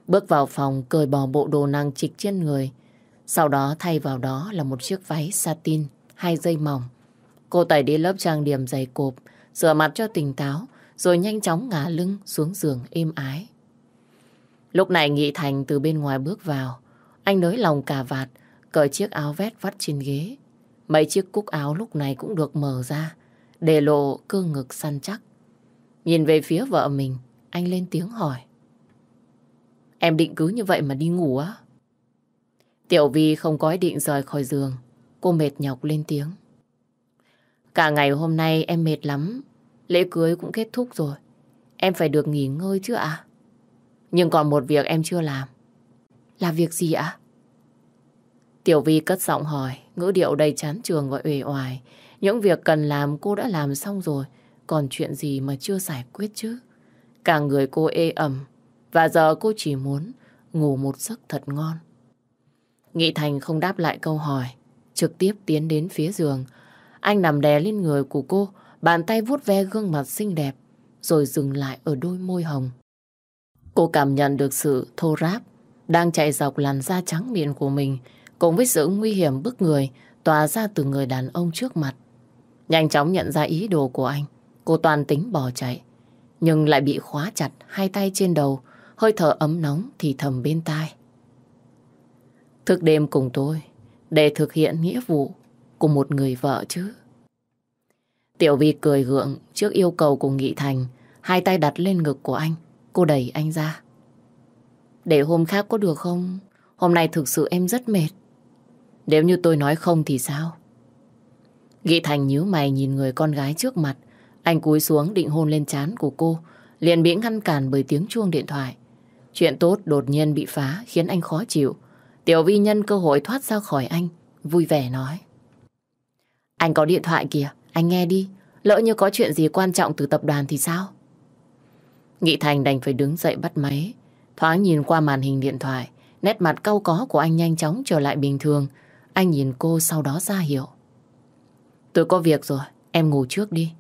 Bước vào phòng, cởi bỏ bộ đồ năng trịch trên người, sau đó thay vào đó là một chiếc váy satin, hai dây mỏng. Cô tẩy đi lớp trang điểm dày cộp, rửa mặt cho tỉnh táo, rồi nhanh chóng ngả lưng xuống giường êm ái. Lúc này Nghị Thành từ bên ngoài bước vào, anh nới lòng cà vạt, cởi chiếc áo vét vắt trên ghế. Mấy chiếc cúc áo lúc này cũng được mở ra, để lộ cơ ngực săn chắc. Nhìn về phía vợ mình, anh lên tiếng hỏi. Em định cứ như vậy mà đi ngủ á? Tiểu Vi không có ý định rời khỏi giường. Cô mệt nhọc lên tiếng. Cả ngày hôm nay em mệt lắm. Lễ cưới cũng kết thúc rồi. Em phải được nghỉ ngơi chứ ạ? Nhưng còn một việc em chưa làm. Là việc gì ạ? Tiểu Vi cất giọng hỏi, ngữ điệu đầy chán trường và uể oải. Những việc cần làm cô đã làm xong rồi, còn chuyện gì mà chưa giải quyết chứ? Cả người cô ê ẩm, và giờ cô chỉ muốn ngủ một giấc thật ngon. Nghị Thành không đáp lại câu hỏi, trực tiếp tiến đến phía giường. Anh nằm đè lên người của cô, bàn tay vuốt ve gương mặt xinh đẹp, rồi dừng lại ở đôi môi hồng. Cô cảm nhận được sự thô ráp đang chạy dọc làn da trắng miệng của mình, cùng với sự nguy hiểm bức người tỏa ra từ người đàn ông trước mặt. Nhanh chóng nhận ra ý đồ của anh, cô toàn tính bỏ chạy, nhưng lại bị khóa chặt hai tay trên đầu, hơi thở ấm nóng thì thầm bên tai. Thức đêm cùng tôi để thực hiện nghĩa vụ của một người vợ chứ. Tiểu Vi cười gượng trước yêu cầu của Nghị Thành, hai tay đặt lên ngực của anh, cô đẩy anh ra. Để hôm khác có được không? Hôm nay thực sự em rất mệt. Nếu như tôi nói không thì sao? Nghị Thành nhíu mày nhìn người con gái trước mặt, anh cúi xuống định hôn lên trán của cô, liền bị ngăn cản bởi tiếng chuông điện thoại. Chuyện tốt đột nhiên bị phá khiến anh khó chịu. Tiểu vi nhân cơ hội thoát ra khỏi anh, vui vẻ nói. Anh có điện thoại kìa, anh nghe đi. Lỡ như có chuyện gì quan trọng từ tập đoàn thì sao? Nghị Thành đành phải đứng dậy bắt máy. Thoáng nhìn qua màn hình điện thoại, nét mặt cau có của anh nhanh chóng trở lại bình thường. Anh nhìn cô sau đó ra hiệu. Tôi có việc rồi, em ngủ trước đi.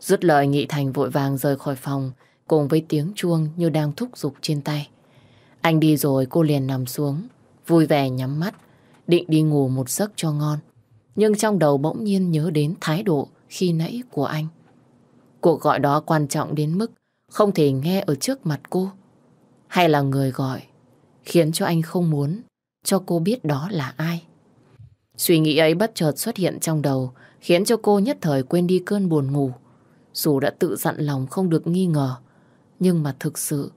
Dứt lời Nghị Thành vội vàng rời khỏi phòng, cùng với tiếng chuông như đang thúc giục trên tay. Anh đi rồi cô liền nằm xuống, vui vẻ nhắm mắt, định đi ngủ một giấc cho ngon. Nhưng trong đầu bỗng nhiên nhớ đến thái độ khi nãy của anh. Cuộc gọi đó quan trọng đến mức không thể nghe ở trước mặt cô. Hay là người gọi, khiến cho anh không muốn cho cô biết đó là ai. Suy nghĩ ấy bất chợt xuất hiện trong đầu, khiến cho cô nhất thời quên đi cơn buồn ngủ. Dù đã tự dặn lòng không được nghi ngờ, nhưng mà thực sự,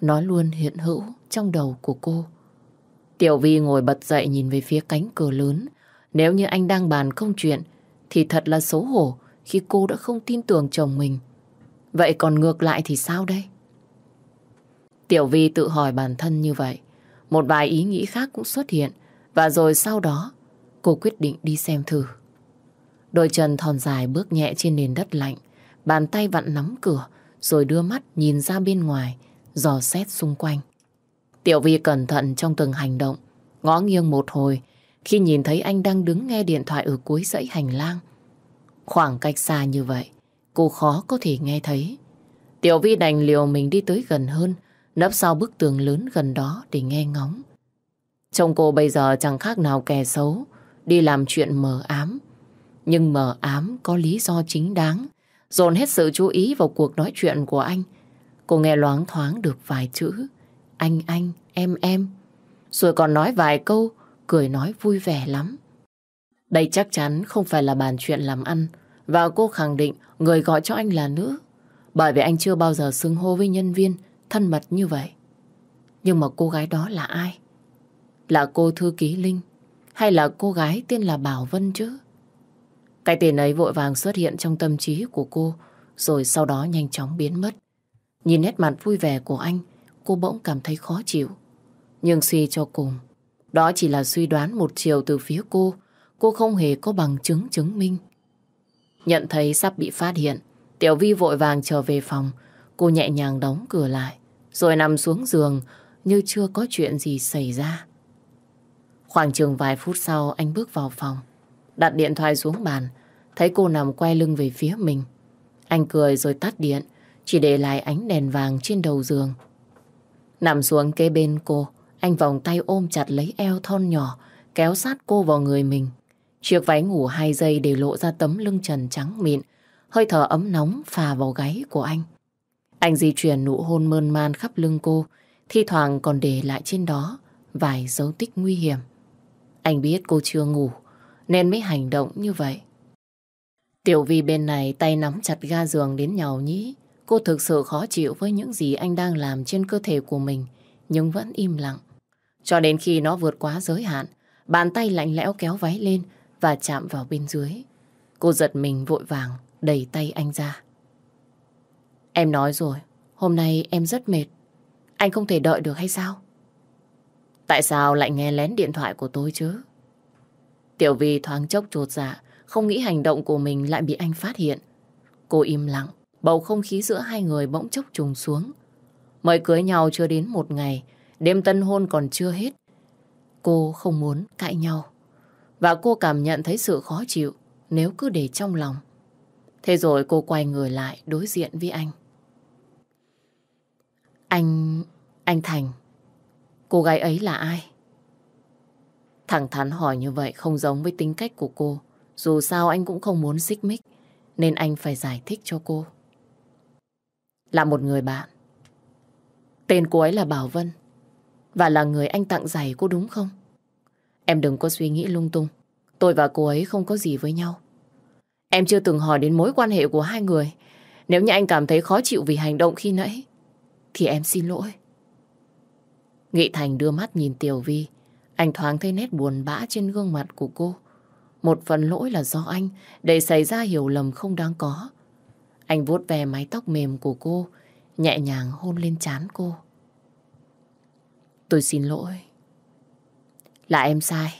nó luôn hiện hữu trong đầu của cô. Tiểu Vi ngồi bật dậy nhìn về phía cánh cửa lớn. Nếu như anh đang bàn công chuyện thì thật là xấu hổ khi cô đã không tin tưởng chồng mình. Vậy còn ngược lại thì sao đây? Tiểu Vi tự hỏi bản thân như vậy. Một vài ý nghĩ khác cũng xuất hiện và rồi sau đó cô quyết định đi xem thử. Đôi chân thon dài bước nhẹ trên nền đất lạnh, bàn tay vặn nắm cửa rồi đưa mắt nhìn ra bên ngoài, dò xét xung quanh. Tiểu Vi cẩn thận trong từng hành động, ngó nghiêng một hồi khi nhìn thấy anh đang đứng nghe điện thoại ở cuối dãy hành lang. Khoảng cách xa như vậy, cô khó có thể nghe thấy. Tiểu Vi đành liều mình đi tới gần hơn, nấp sau bức tường lớn gần đó để nghe ngóng. Trông cô bây giờ chẳng khác nào kẻ xấu, đi làm chuyện mờ ám. Nhưng mờ ám có lý do chính đáng, dồn hết sự chú ý vào cuộc nói chuyện của anh. Cô nghe loáng thoáng được vài chữ, anh anh, em em. Rồi còn nói vài câu, cười nói vui vẻ lắm. Đây chắc chắn không phải là bàn chuyện làm ăn, và cô khẳng định người gọi cho anh là nữ. Bởi vì anh chưa bao giờ xưng hô với nhân viên thân mật như vậy. Nhưng mà cô gái đó là ai? Là cô thư ký Linh hay là cô gái tên là Bảo Vân chứ? Cái tên ấy vội vàng xuất hiện trong tâm trí của cô rồi sau đó nhanh chóng biến mất. Nhìn nét mặt vui vẻ của anh cô bỗng cảm thấy khó chịu. Nhưng suy cho cùng đó chỉ là suy đoán một chiều từ phía cô. Cô không hề có bằng chứng chứng minh. Nhận thấy sắp bị phát hiện, Tiểu Vi vội vàng trở về phòng. Cô nhẹ nhàng đóng cửa lại, Rồi nằm xuống giường Như chưa có chuyện gì xảy ra. Khoảng chừng vài phút sau, Anh bước vào phòng, Đặt điện thoại xuống bàn, Thấy cô nằm quay lưng về phía mình. Anh cười rồi tắt điện, Chỉ để lại ánh đèn vàng trên đầu giường. Nằm xuống kế bên cô anh vòng tay ôm chặt lấy eo thon nhỏ Kéo sát cô vào người mình Chiếc váy ngủ hai giây để lộ ra tấm lưng trần trắng mịn Hơi thở ấm nóng phà vào gáy của anh anh di chuyển nụ hôn mơn man khắp lưng cô, thi thoảng còn để lại trên đó vài dấu tích nguy hiểm. Anh biết cô chưa ngủ, nên mới hành động như vậy. Tiểu Vi bên này tay nắm chặt ga giường đến nhàu nhĩ. Cô thực sự khó chịu với những gì anh đang làm trên cơ thể của mình, nhưng vẫn im lặng. Cho đến khi nó vượt quá giới hạn, bàn tay lạnh lẽo kéo váy lên và chạm vào bên dưới. Cô giật mình vội vàng, đẩy tay anh ra. Em nói rồi, hôm nay em rất mệt. Anh không thể đợi được hay sao? Tại sao lại nghe lén điện thoại của tôi chứ? Tiểu Vi thoáng chốc trột dạ, không nghĩ hành động của mình lại bị anh phát hiện. Cô im lặng, bầu không khí giữa hai người bỗng chốc trùng xuống. Mới cưới nhau chưa đến một ngày, đêm tân hôn còn chưa hết. Cô không muốn cãi nhau. Và cô cảm nhận thấy sự khó chịu nếu cứ để trong lòng. Thế rồi cô quay người lại đối diện với anh. Anh... anh Thành. Cô gái ấy là ai? Thẳng thắn hỏi như vậy không giống với tính cách của cô. Dù sao anh cũng không muốn xích mích, nên anh phải giải thích cho cô. Là một người bạn. Tên cô ấy là Bảo Vân. Và là người anh tặng giày cô đúng không? Em đừng có suy nghĩ lung tung. Tôi và cô ấy không có gì với nhau. Em chưa từng hỏi đến mối quan hệ của hai người. Nếu như anh cảm thấy khó chịu vì hành động khi nãy, thì em xin lỗi. Nghị Thành đưa mắt nhìn Tiểu Vi. Anh thoáng thấy nét buồn bã trên gương mặt của cô. Một phần lỗi là do anh, để xảy ra hiểu lầm không đáng có. Anh vuốt về mái tóc mềm của cô, nhẹ nhàng hôn lên trán cô. Tôi xin lỗi. Là em sai.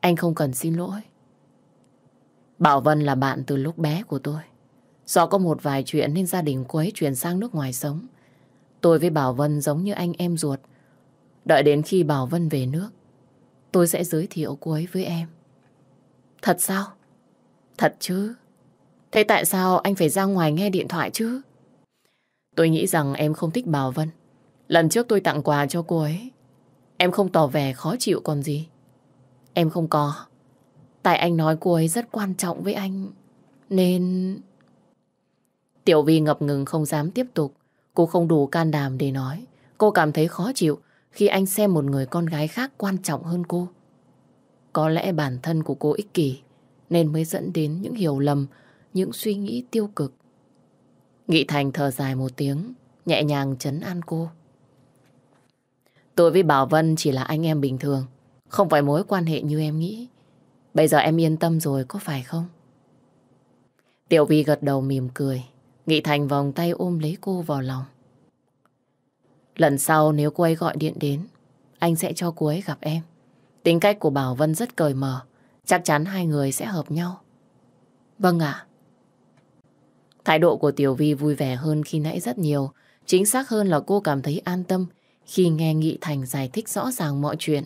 Anh không cần xin lỗi. Bảo Vân là bạn từ lúc bé của tôi. Do có một vài chuyện nên gia đình cô ấy chuyển sang nước ngoài sống. Tôi với Bảo Vân giống như anh em ruột. Đợi đến khi Bảo Vân về nước, tôi sẽ giới thiệu cô ấy với em. Thật sao? Thật chứ. Thế tại sao anh phải ra ngoài nghe điện thoại chứ? Tôi nghĩ rằng em không thích Bảo Vân. Lần trước tôi tặng quà cho cô ấy. Em không tỏ vẻ khó chịu còn gì. Em không có. Tại anh nói cô ấy rất quan trọng với anh. Nên... Tiểu Vi ngập ngừng không dám tiếp tục. Cô không đủ can đảm để nói. Cô cảm thấy khó chịu khi anh xem một người con gái khác quan trọng hơn cô. Có lẽ bản thân của cô ích kỷ nên mới dẫn đến những hiểu lầm, những suy nghĩ tiêu cực. Nghị Thành thở dài một tiếng, nhẹ nhàng chấn an cô. Tôi với Bảo Vân chỉ là anh em bình thường, không phải mối quan hệ như em nghĩ. Bây giờ em yên tâm rồi có phải không? Tiểu Vi gật đầu mỉm cười. Nghị Thành vòng tay ôm lấy cô vào lòng. Lần sau nếu cô ấy gọi điện đến, anh sẽ cho cô ấy gặp em. Tính cách của Bảo Vân rất cởi mở, chắc chắn hai người sẽ hợp nhau. Vâng ạ. Thái độ của Tiểu Vi vui vẻ hơn khi nãy rất nhiều. Chính xác hơn là cô cảm thấy an tâm khi nghe Nghị Thành giải thích rõ ràng mọi chuyện.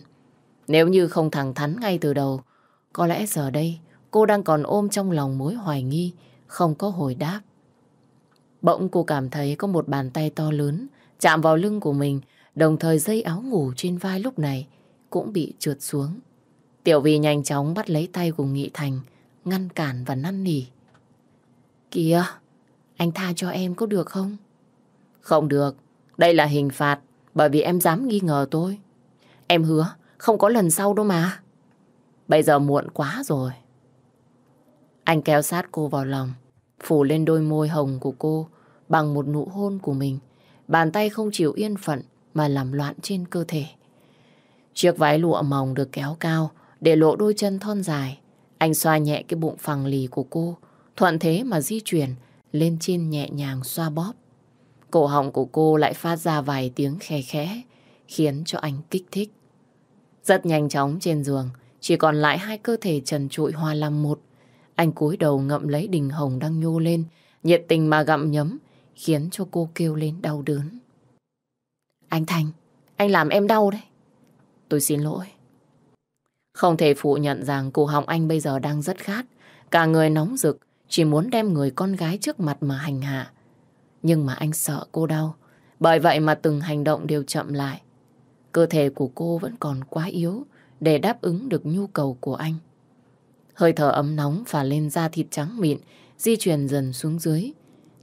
Nếu như không thẳng thắn ngay từ đầu, có lẽ giờ đây cô đang còn ôm trong lòng mối hoài nghi, không có hồi đáp. Bỗng cô cảm thấy có một bàn tay to lớn chạm vào lưng của mình, đồng thời dây áo ngủ trên vai lúc này cũng bị trượt xuống. Tiểu Vy nhanh chóng bắt lấy tay của Nghị Thành, ngăn cản và năn nỉ. Kìa, anh tha cho em có được không? Không được, đây là hình phạt bởi vì em dám nghi ngờ tôi. Em hứa, không có lần sau đâu mà. Bây giờ muộn quá rồi. Anh kéo sát cô vào lòng, phủ lên đôi môi hồng của cô bằng một nụ hôn của mình. Bàn tay không chịu yên phận mà làm loạn trên cơ thể. Chiếc váy lụa mỏng được kéo cao để lộ đôi chân thon dài. Anh xoa nhẹ cái bụng phẳng lì của cô, thuận thế mà di chuyển lên trên nhẹ nhàng xoa bóp. Cổ họng của cô lại phát ra vài tiếng khe khẽ, khiến cho anh kích thích. Rất nhanh chóng trên giường, chỉ còn lại hai cơ thể trần trụi hòa làm một. Anh cúi đầu ngậm lấy đình hồng đang nhô lên, nhiệt tình mà gặm nhấm, khiến cho cô kêu lên đau đớn. Anh Thành, anh làm em đau đấy. Tôi xin lỗi. Không thể phủ nhận rằng cổ họng anh bây giờ đang rất khát. Cả người nóng rực, chỉ muốn đem người con gái trước mặt mà hành hạ. Nhưng mà anh sợ cô đau. Bởi vậy mà từng hành động đều chậm lại. Cơ thể của cô vẫn còn quá yếu để đáp ứng được nhu cầu của anh. Hơi thở ấm nóng phả lên da thịt trắng mịn, di chuyển dần xuống dưới.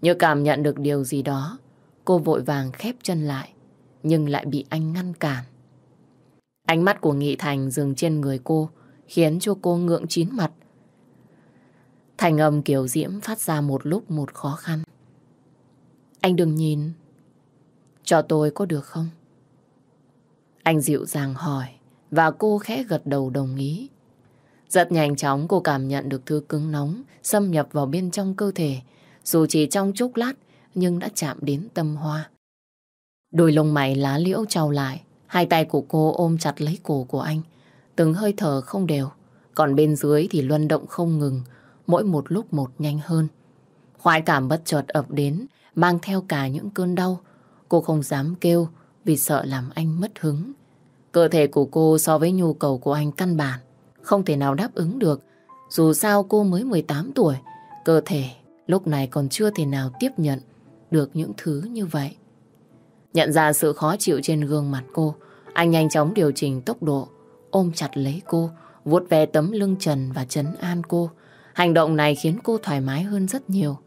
Như cảm nhận được điều gì đó, cô vội vàng khép chân lại, nhưng lại bị anh ngăn cản. Ánh mắt của Nghị Thành dừng trên người cô, khiến cho cô ngượng chín mặt. Thành âm kiểu diễm phát ra một lúc một khó khăn. Anh đừng nhìn. Cho tôi có được không? Anh dịu dàng hỏi và cô khẽ gật đầu đồng ý. Rất nhanh chóng cô cảm nhận được thứ cứng nóng xâm nhập vào bên trong cơ thể. Dù chỉ trong chốc lát nhưng đã chạm đến tâm hoa. Đôi lông mày lá liễu trao lại. Hai tay của cô ôm chặt lấy cổ của anh. Từng hơi thở không đều. Còn bên dưới thì luân động không ngừng. Mỗi một lúc một nhanh hơn. Khoái cảm bất chợt ập đến mang theo cả những cơn đau. Cô không dám kêu vì sợ làm anh mất hứng. Cơ thể của cô so với nhu cầu của anh căn bản, không thể nào đáp ứng được. Dù sao cô mới 18 tuổi, cơ thể lúc này còn chưa thể nào tiếp nhận được những thứ như vậy. Nhận ra sự khó chịu trên gương mặt cô, anh nhanh chóng điều chỉnh tốc độ, ôm chặt lấy cô, vuốt ve tấm lưng trần và chấn an cô. Hành động này khiến cô thoải mái hơn rất nhiều.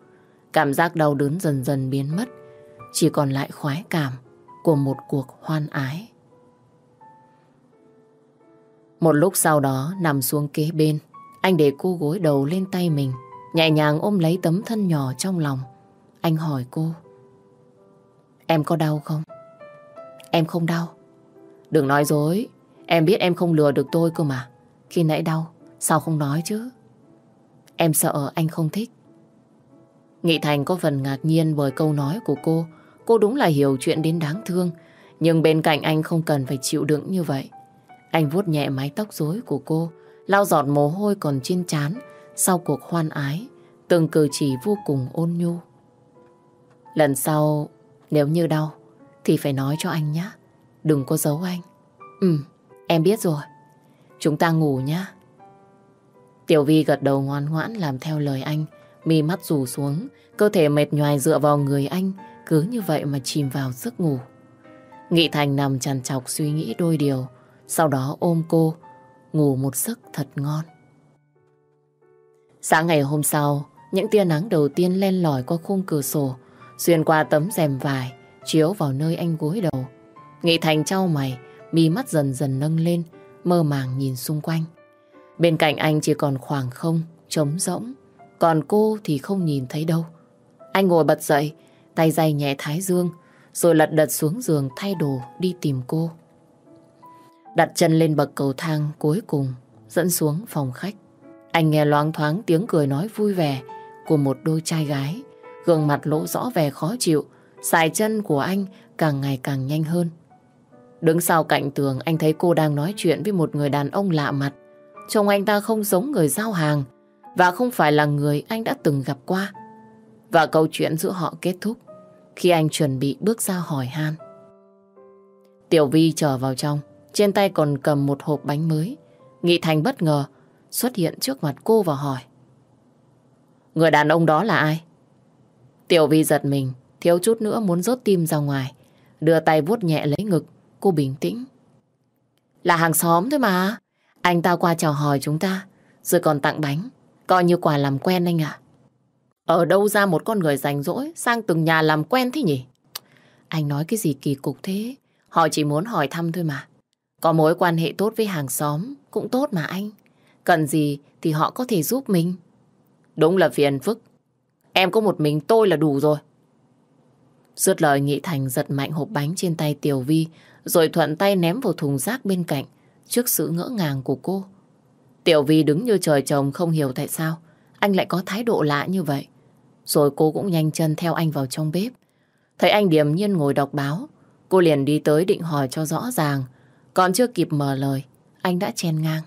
Cảm giác đau đớn dần dần biến mất, chỉ còn lại khoái cảm của một cuộc hoan ái. Một lúc sau đó nằm xuống kế bên, anh để cô gối đầu lên tay mình, nhẹ nhàng ôm lấy tấm thân nhỏ trong lòng. Anh hỏi cô, em có đau không? Em không đau. Đừng nói dối, em biết em không lừa được tôi cơ mà. Khi nãy đau, sao không nói chứ? Em sợ anh không thích. Nghị Thành có phần ngạc nhiên bởi câu nói của cô. Cô đúng là hiểu chuyện đến đáng thương. Nhưng bên cạnh anh không cần phải chịu đựng như vậy. Anh vuốt nhẹ mái tóc rối của cô, lau giọt mồ hôi còn trên trán sau cuộc hoan ái, từng cử chỉ vô cùng ôn nhu. Lần sau, nếu như đau, thì phải nói cho anh nhé. Đừng có giấu anh. Ừ, em biết rồi. Chúng ta ngủ nhé. Tiểu Vi gật đầu ngoan ngoãn làm theo lời anh, mi mắt rủ xuống, cơ thể mệt nhoài dựa vào người anh, cứ như vậy mà chìm vào giấc ngủ. Nghị Thành nằm chằn chọc suy nghĩ đôi điều, sau đó ôm cô, ngủ một giấc thật ngon. Sáng ngày hôm sau, những tia nắng đầu tiên len lỏi qua khung cửa sổ, xuyên qua tấm rèm vải, chiếu vào nơi anh gối đầu. Nghị Thành trao mày, mi mắt dần dần nâng lên, mơ màng nhìn xung quanh. Bên cạnh anh chỉ còn khoảng không, trống rỗng, còn cô thì không nhìn thấy đâu. Anh ngồi bật dậy, tay dày nhẹ thái dương, rồi lật đật xuống giường thay đồ đi tìm cô. Đặt chân lên bậc cầu thang cuối cùng, dẫn xuống phòng khách. Anh nghe loáng thoáng tiếng cười nói vui vẻ của một đôi trai gái. Gương mặt lỗ rõ vẻ khó chịu, xài chân của anh càng ngày càng nhanh hơn. Đứng sau cạnh tường anh thấy cô đang nói chuyện với một người đàn ông lạ mặt. Trông anh ta không giống người giao hàng và không phải là người anh đã từng gặp qua. Và câu chuyện giữa họ kết thúc khi anh chuẩn bị bước ra hỏi han. Tiểu Vi trở vào trong, trên tay còn cầm một hộp bánh mới. Nghị Thành bất ngờ xuất hiện trước mặt cô và hỏi. Người đàn ông đó là ai? Tiểu Vi giật mình, thiếu chút nữa muốn rốt tim ra ngoài. Đưa tay vuốt nhẹ lấy ngực, cô bình tĩnh. Là hàng xóm thôi mà. Anh ta qua chào hỏi chúng ta, rồi còn tặng bánh. Coi như quà làm quen anh ạ. Ở đâu ra một con người rảnh rỗi, sang từng nhà làm quen thế nhỉ? Anh nói cái gì kỳ cục thế? Họ chỉ muốn hỏi thăm thôi mà. Có mối quan hệ tốt với hàng xóm cũng tốt mà anh. Cần gì thì họ có thể giúp mình. Đúng là phiền phức. Em có một mình tôi là đủ rồi. Dứt lời, Nghị Thành giật mạnh hộp bánh trên tay Tiểu Vi, rồi thuận tay ném vào thùng rác bên cạnh trước sự ngỡ ngàng của cô. Tiểu Vi đứng như trời trồng không hiểu tại sao anh lại có thái độ lạ như vậy. Rồi cô cũng nhanh chân theo anh vào trong bếp. Thấy anh điềm nhiên ngồi đọc báo, cô liền đi tới định hỏi cho rõ ràng. Còn chưa kịp mở lời, anh đã chen ngang.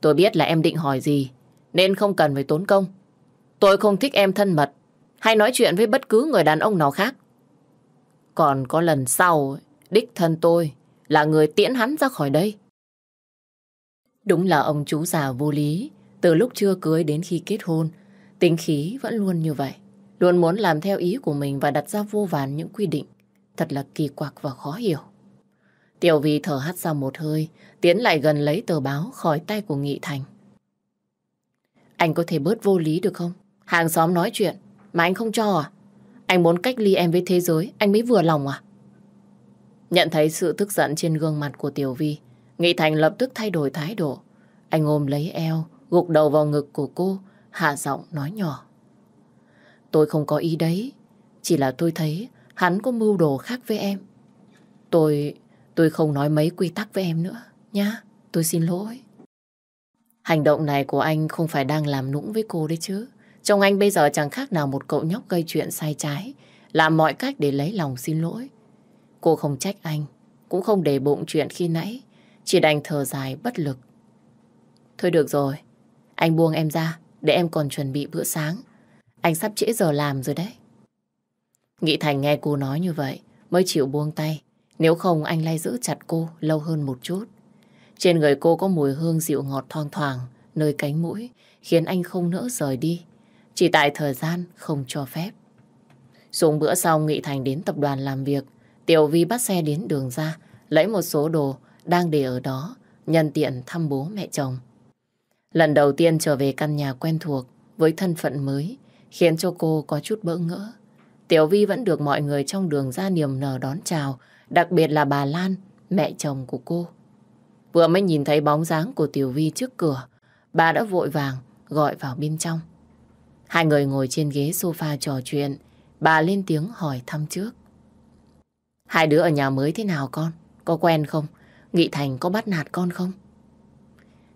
Tôi biết là em định hỏi gì, nên không cần phải tốn công. Tôi không thích em thân mật, hay nói chuyện với bất cứ người đàn ông nào khác. Còn có lần sau, đích thân tôi là người tiễn hắn ra khỏi đây. Đúng là ông chú già vô lý, từ lúc chưa cưới đến khi kết hôn, tính khí vẫn luôn như vậy. Luôn muốn làm theo ý của mình và đặt ra vô vàn những quy định. Thật là kỳ quặc và khó hiểu. Tiểu Vi thở hắt ra một hơi, tiến lại gần lấy tờ báo khỏi tay của Nghị Thành. Anh có thể bớt vô lý được không? Hàng xóm nói chuyện, mà anh không cho à? Anh muốn cách ly em với thế giới, anh mới vừa lòng à? Nhận thấy sự tức giận trên gương mặt của Tiểu Vi, Nghị Thành lập tức thay đổi thái độ. Anh ôm lấy eo, gục đầu vào ngực của cô, hạ giọng nói nhỏ. Tôi không có ý đấy, chỉ là tôi thấy hắn có mưu đồ khác với em. Tôi, tôi không nói mấy quy tắc với em nữa, nhá, tôi xin lỗi. Hành động này của anh không phải đang làm nũng với cô đấy chứ. Trong anh bây giờ chẳng khác nào một cậu nhóc gây chuyện sai trái, làm mọi cách để lấy lòng xin lỗi. Cô không trách anh, cũng không để bụng chuyện khi nãy, chỉ đành thở dài bất lực. Thôi được rồi, anh buông em ra, để em còn chuẩn bị bữa sáng. Anh sắp trễ giờ làm rồi đấy. Nghị Thành nghe cô nói như vậy, mới chịu buông tay. Nếu không anh lay giữ chặt cô lâu hơn một chút. Trên người cô có mùi hương dịu ngọt thoang thoảng, nơi cánh mũi, khiến anh không nỡ rời đi. Chỉ tại thời gian không cho phép. dùng bữa sau Nghị Thành đến tập đoàn làm việc, Tiểu Vi bắt xe đến đường ra, lấy một số đồ đang để ở đó, nhân tiện thăm bố mẹ chồng. Lần đầu tiên trở về căn nhà quen thuộc với thân phận mới, khiến cho cô có chút bỡ ngỡ. Tiểu Vi vẫn được mọi người trong đường ra niềm nở đón chào, đặc biệt là bà Lan, mẹ chồng của cô. Vừa mới nhìn thấy bóng dáng của Tiểu Vi trước cửa, bà đã vội vàng gọi vào bên trong. Hai người ngồi trên ghế sofa trò chuyện, bà lên tiếng hỏi thăm trước. Hai đứa ở nhà mới thế nào con? Có quen không? Nghị Thành có bắt nạt con không?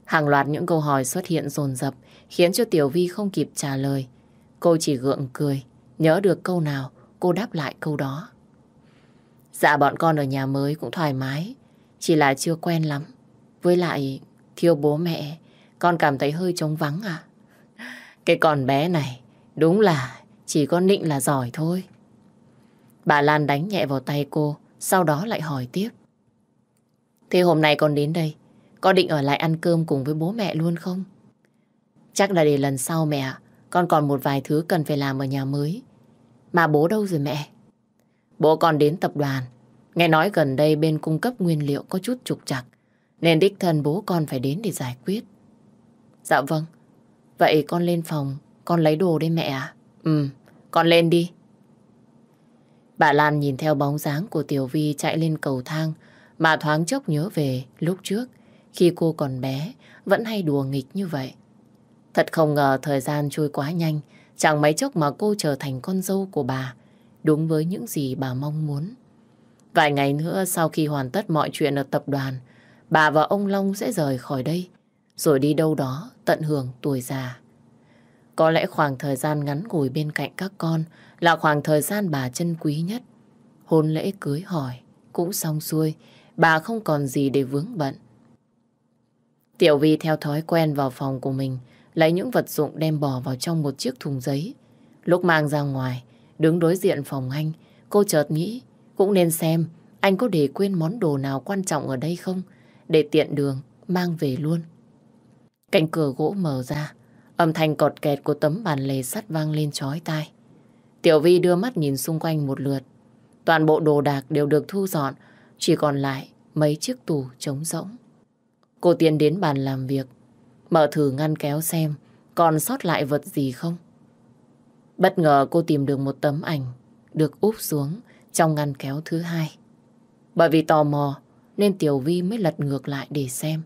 Hàng loạt những câu hỏi xuất hiện dồn dập khiến cho Tiểu Vi không kịp trả lời. Cô chỉ gượng cười, nhớ được câu nào cô đáp lại câu đó. Dạ bọn con ở nhà mới cũng thoải mái, chỉ là chưa quen lắm. Với lại thiếu bố mẹ, con cảm thấy hơi trống vắng à. Cái con bé này đúng là chỉ có nịnh là giỏi thôi. Bà Lan đánh nhẹ vào tay cô, sau đó lại hỏi tiếp. Thế hôm nay con đến đây, có định ở lại ăn cơm cùng với bố mẹ luôn không? Chắc là để lần sau mẹ, con còn một vài thứ cần phải làm ở nhà mới. Mà bố đâu rồi mẹ? Bố con đến tập đoàn. Nghe nói gần đây bên cung cấp nguyên liệu có chút trục trặc. Nên đích thân bố con phải đến để giải quyết. Dạ vâng. Vậy con lên phòng, con lấy đồ đây mẹ à? Ừ, con lên đi. Bà Lan nhìn theo bóng dáng của Tiểu Vi chạy lên cầu thang mà thoáng chốc nhớ về lúc trước khi cô còn bé vẫn hay đùa nghịch như vậy. Thật không ngờ thời gian trôi quá nhanh chẳng mấy chốc mà cô trở thành con dâu của bà đúng với những gì bà mong muốn. Vài ngày nữa sau khi hoàn tất mọi chuyện ở tập đoàn bà và ông Long sẽ rời khỏi đây rồi đi đâu đó tận hưởng tuổi già. Có lẽ khoảng thời gian ngắn ngủi bên cạnh các con là khoảng thời gian bà chân quý nhất. Hôn lễ cưới hỏi cũng xong xuôi, bà không còn gì để vướng bận. Tiểu Vi theo thói quen vào phòng của mình, lấy những vật dụng đem bỏ vào trong một chiếc thùng giấy. Lúc mang ra ngoài, đứng đối diện phòng anh, cô chợt nghĩ cũng nên xem anh có để quên món đồ nào quan trọng ở đây không, để tiện đường mang về luôn. Cánh cửa gỗ mở ra, âm thanh cọt kẹt của tấm bàn lề sắt vang lên chói tai. Tiểu Vi đưa mắt nhìn xung quanh một lượt. Toàn bộ đồ đạc đều được thu dọn, chỉ còn lại mấy chiếc tủ trống rỗng. Cô tiến đến bàn làm việc, mở thử ngăn kéo xem còn sót lại vật gì không. Bất ngờ cô tìm được một tấm ảnh được úp xuống trong ngăn kéo thứ hai. Bởi vì tò mò nên Tiểu Vi mới lật ngược lại để xem.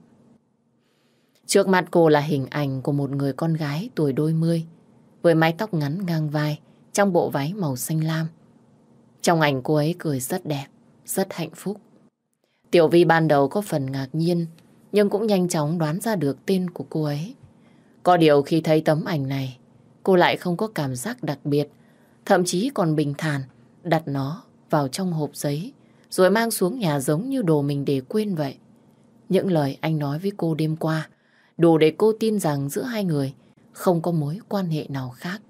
Trước mặt cô là hình ảnh của một người con gái tuổi đôi mươi với mái tóc ngắn ngang vai trong bộ váy màu xanh lam. Trong ảnh cô ấy cười rất đẹp, rất hạnh phúc. Tiểu Vi ban đầu có phần ngạc nhiên nhưng cũng nhanh chóng đoán ra được tên của cô ấy. Có điều khi thấy tấm ảnh này cô lại không có cảm giác đặc biệt thậm chí còn bình thản đặt nó vào trong hộp giấy rồi mang xuống nhà giống như đồ mình để quên vậy. Những lời anh nói với cô đêm qua đủ để cô tin rằng giữa hai người không có mối quan hệ nào khác.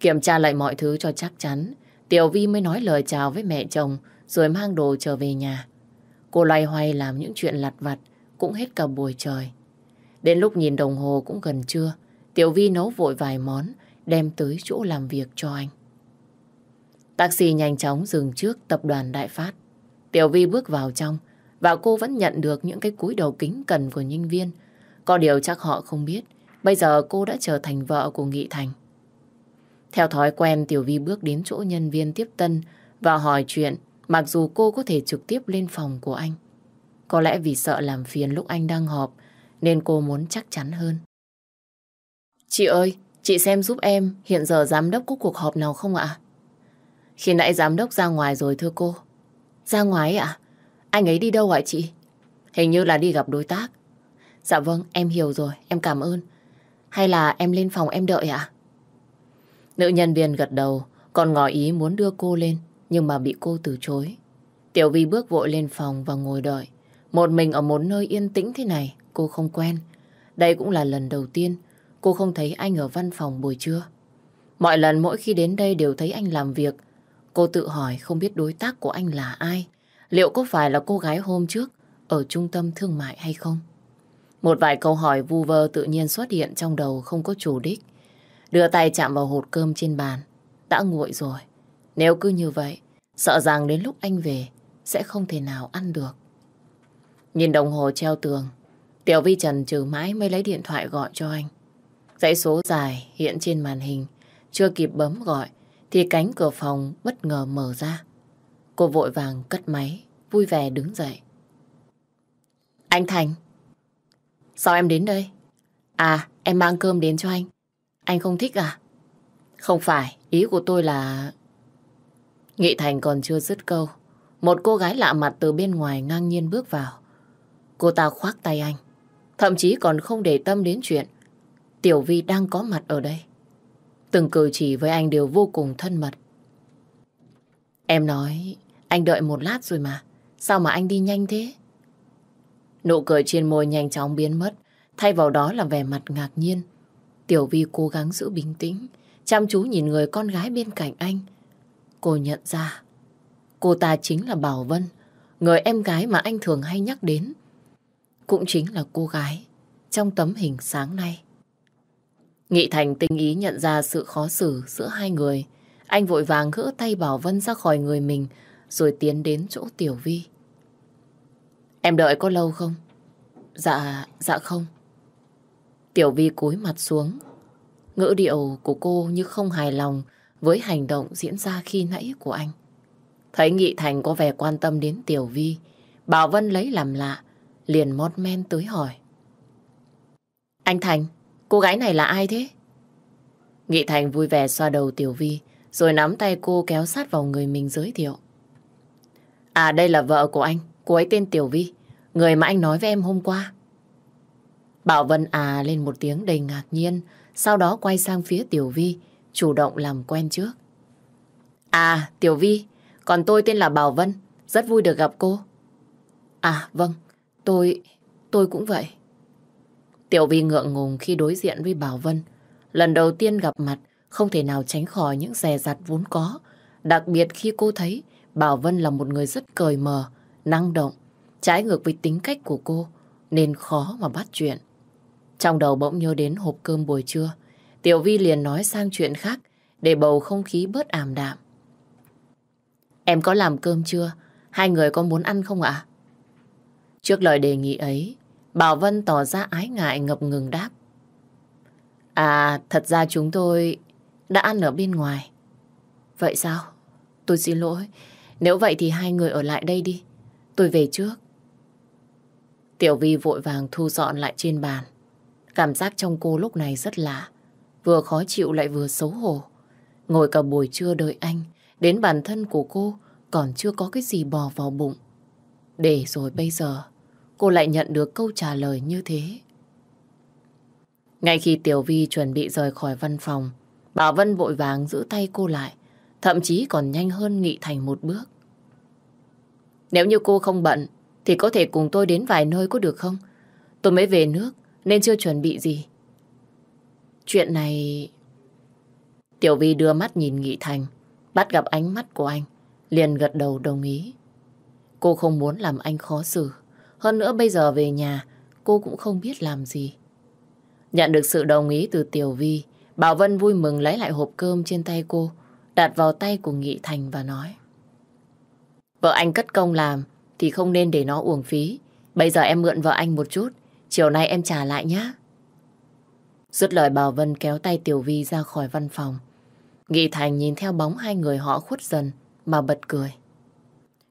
Kiểm tra lại mọi thứ cho chắc chắn, Tiểu Vi mới nói lời chào với mẹ chồng rồi mang đồ trở về nhà. Cô loay hoay làm những chuyện lặt vặt cũng hết cả buổi trời. Đến lúc nhìn đồng hồ cũng gần trưa, Tiểu Vi nấu vội vài món đem tới chỗ làm việc cho anh. Taxi nhanh chóng dừng trước tập đoàn Đại Phát. Tiểu Vi bước vào trong và cô vẫn nhận được những cái cúi đầu kính cần của nhân viên. Có điều chắc họ không biết, bây giờ cô đã trở thành vợ của Nghị Thành. Theo thói quen, Tiểu Vi bước đến chỗ nhân viên tiếp tân và hỏi chuyện, mặc dù cô có thể trực tiếp lên phòng của anh. Có lẽ vì sợ làm phiền lúc anh đang họp, nên cô muốn chắc chắn hơn. Chị ơi, chị xem giúp em, hiện giờ giám đốc có cuộc họp nào không ạ? Khi nãy giám đốc ra ngoài rồi thưa cô. Ra ngoài ạ? Anh ấy đi đâu ạ chị? Hình như là đi gặp đối tác. Dạ vâng, em hiểu rồi, em cảm ơn. Hay là em lên phòng em đợi ạ? Nữ nhân viên gật đầu, còn ngỏ ý muốn đưa cô lên, nhưng mà bị cô từ chối. Tiểu Vi bước vội lên phòng và ngồi đợi. Một mình ở một nơi yên tĩnh thế này, cô không quen. Đây cũng là lần đầu tiên cô không thấy anh ở văn phòng buổi trưa. Mọi lần mỗi khi đến đây đều thấy anh làm việc. Cô tự hỏi không biết đối tác của anh là ai. Liệu có phải là cô gái hôm trước ở trung tâm thương mại hay không? Một vài câu hỏi vu vơ tự nhiên xuất hiện trong đầu không có chủ đích. Đưa tay chạm vào hột cơm trên bàn. Đã nguội rồi. Nếu cứ như vậy, sợ rằng đến lúc anh về sẽ không thể nào ăn được. Nhìn đồng hồ treo tường, Tiểu Vi Trần trừ mãi mới lấy điện thoại gọi cho anh. Dãy số dài hiện trên màn hình, chưa kịp bấm gọi thì cánh cửa phòng bất ngờ mở ra. Cô vội vàng cất máy, vui vẻ đứng dậy. Anh Thành, sao em đến đây? À, em mang cơm đến cho anh. Anh không thích à? Không phải, ý của tôi là... Nghị Thành còn chưa dứt câu. Một cô gái lạ mặt từ bên ngoài ngang nhiên bước vào. Cô ta khoác tay anh. Thậm chí còn không để tâm đến chuyện Tiểu Vi đang có mặt ở đây. Từng cử chỉ với anh đều vô cùng thân mật. Em nói, anh đợi một lát rồi mà. Sao mà anh đi nhanh thế? Nụ cười trên môi nhanh chóng biến mất. Thay vào đó là vẻ mặt ngạc nhiên. Tiểu Vi cố gắng giữ bình tĩnh. Chăm chú nhìn người con gái bên cạnh anh. Cô nhận ra. Cô ta chính là Bảo Vân. Người em gái mà anh thường hay nhắc đến. Cũng chính là cô gái trong tấm hình sáng nay. Nghị Thành tinh ý nhận ra sự khó xử giữa hai người. Anh vội vàng gỡ tay Bảo Vân ra khỏi người mình rồi tiến đến chỗ Tiểu Vi. Em đợi có lâu không? Dạ, dạ không. Tiểu Vi cúi mặt xuống. Ngữ điệu của cô như không hài lòng với hành động diễn ra khi nãy của anh. Thấy Nghị Thành có vẻ quan tâm đến Tiểu Vi, Bảo Vân lấy làm lạ, liền mót men tới hỏi. Anh Thành, Cô gái này là ai thế? Nghị Thành vui vẻ xoa đầu Tiểu Vi, rồi nắm tay cô kéo sát vào người mình giới thiệu. À đây là vợ của anh, cô ấy tên Tiểu Vi, người mà anh nói với em hôm qua. Bảo Vân à lên một tiếng đầy ngạc nhiên, sau đó quay sang phía Tiểu Vi, chủ động làm quen trước. À, Tiểu Vi, còn tôi tên là Bảo Vân, rất vui được gặp cô. À, vâng, tôi, tôi cũng vậy. Tiểu Vi ngượng ngùng khi đối diện với Bảo Vân. Lần đầu tiên gặp mặt, không thể nào tránh khỏi những rè rặt vốn có. Đặc biệt khi cô thấy Bảo Vân là một người rất cởi mở, năng động, trái ngược với tính cách của cô, nên khó mà bắt chuyện. Trong đầu bỗng nhớ đến hộp cơm buổi trưa, Tiểu Vi liền nói sang chuyện khác để bầu không khí bớt ảm đạm. Em có làm cơm chưa? Hai người có muốn ăn không ạ? Trước lời đề nghị ấy, Bảo Vân tỏ ra ái ngại ngập ngừng đáp. À, thật ra chúng tôi đã ăn ở bên ngoài. Vậy sao? Tôi xin lỗi. Nếu vậy thì hai người ở lại đây đi. Tôi về trước. Tiểu Vi vội vàng thu dọn lại trên bàn. Cảm giác trong cô lúc này rất lạ. Vừa khó chịu lại vừa xấu hổ. Ngồi cả buổi trưa đợi anh. Đến bản thân của cô còn chưa có cái gì bò vào bụng. Để rồi bây giờ cô lại nhận được câu trả lời như thế. Ngay khi Tiểu Vi chuẩn bị rời khỏi văn phòng, Bảo Vân vội vàng giữ tay cô lại, thậm chí còn nhanh hơn Nghị Thành một bước. Nếu như cô không bận, thì có thể cùng tôi đến vài nơi có được không? Tôi mới về nước, nên chưa chuẩn bị gì. Chuyện này... Tiểu Vi đưa mắt nhìn Nghị Thành, bắt gặp ánh mắt của anh, liền gật đầu đồng ý. Cô không muốn làm anh khó xử. Hơn nữa bây giờ về nhà, cô cũng không biết làm gì. Nhận được sự đồng ý từ Tiểu Vi, Bảo Vân vui mừng lấy lại hộp cơm trên tay cô, đặt vào tay của Nghị Thành và nói. Vợ anh cất công làm, thì không nên để nó uổng phí. Bây giờ em mượn vợ anh một chút, chiều nay em trả lại nhé. Dứt lời Bảo Vân kéo tay Tiểu Vi ra khỏi văn phòng. Nghị Thành nhìn theo bóng hai người họ khuất dần mà bật cười.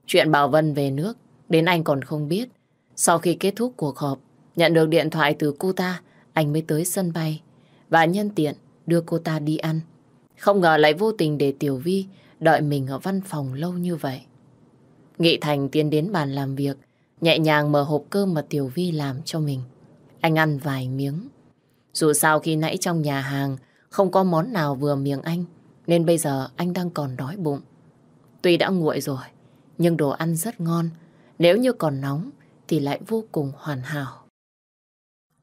Chuyện Bảo Vân về nước, đến anh còn không biết. Sau khi kết thúc cuộc họp, nhận được điện thoại từ cô ta, anh mới tới sân bay và nhân tiện đưa cô ta đi ăn. Không ngờ lại vô tình để Tiểu Vi đợi mình ở văn phòng lâu như vậy. Nghị Thành tiến đến bàn làm việc, nhẹ nhàng mở hộp cơm mà Tiểu Vi làm cho mình. Anh ăn vài miếng. Dù sao khi nãy trong nhà hàng không có món nào vừa miệng anh, nên bây giờ anh đang còn đói bụng. Tuy đã nguội rồi, nhưng đồ ăn rất ngon. Nếu như còn nóng thì lại vô cùng hoàn hảo.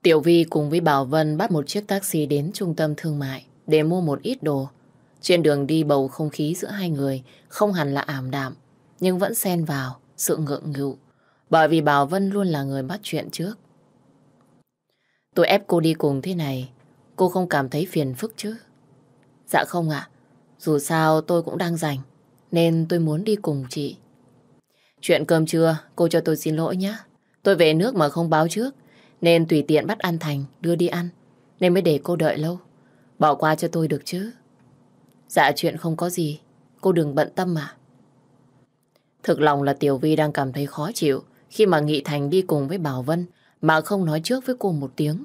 Tiểu Vi cùng với Bảo Vân bắt một chiếc taxi đến trung tâm thương mại để mua một ít đồ. Trên đường đi bầu không khí giữa hai người không hẳn là ảm đạm, nhưng vẫn xen vào sự ngượng nghịu. Bởi vì Bảo Vân luôn là người bắt chuyện trước. Tôi ép cô đi cùng thế này, cô không cảm thấy phiền phức chứ? Dạ không ạ, dù sao tôi cũng đang rảnh, nên tôi muốn đi cùng chị. Chuyện cơm trưa, cô cho tôi xin lỗi nhé. Tôi về nước mà không báo trước, nên tùy tiện bắt An Thành đưa đi ăn, nên mới để cô đợi lâu. Bỏ qua cho tôi được chứ. Dạ chuyện không có gì, cô đừng bận tâm mà. Thực lòng là Tiểu Vi đang cảm thấy khó chịu khi mà Nghị Thành đi cùng với Bảo Vân mà không nói trước với cô một tiếng.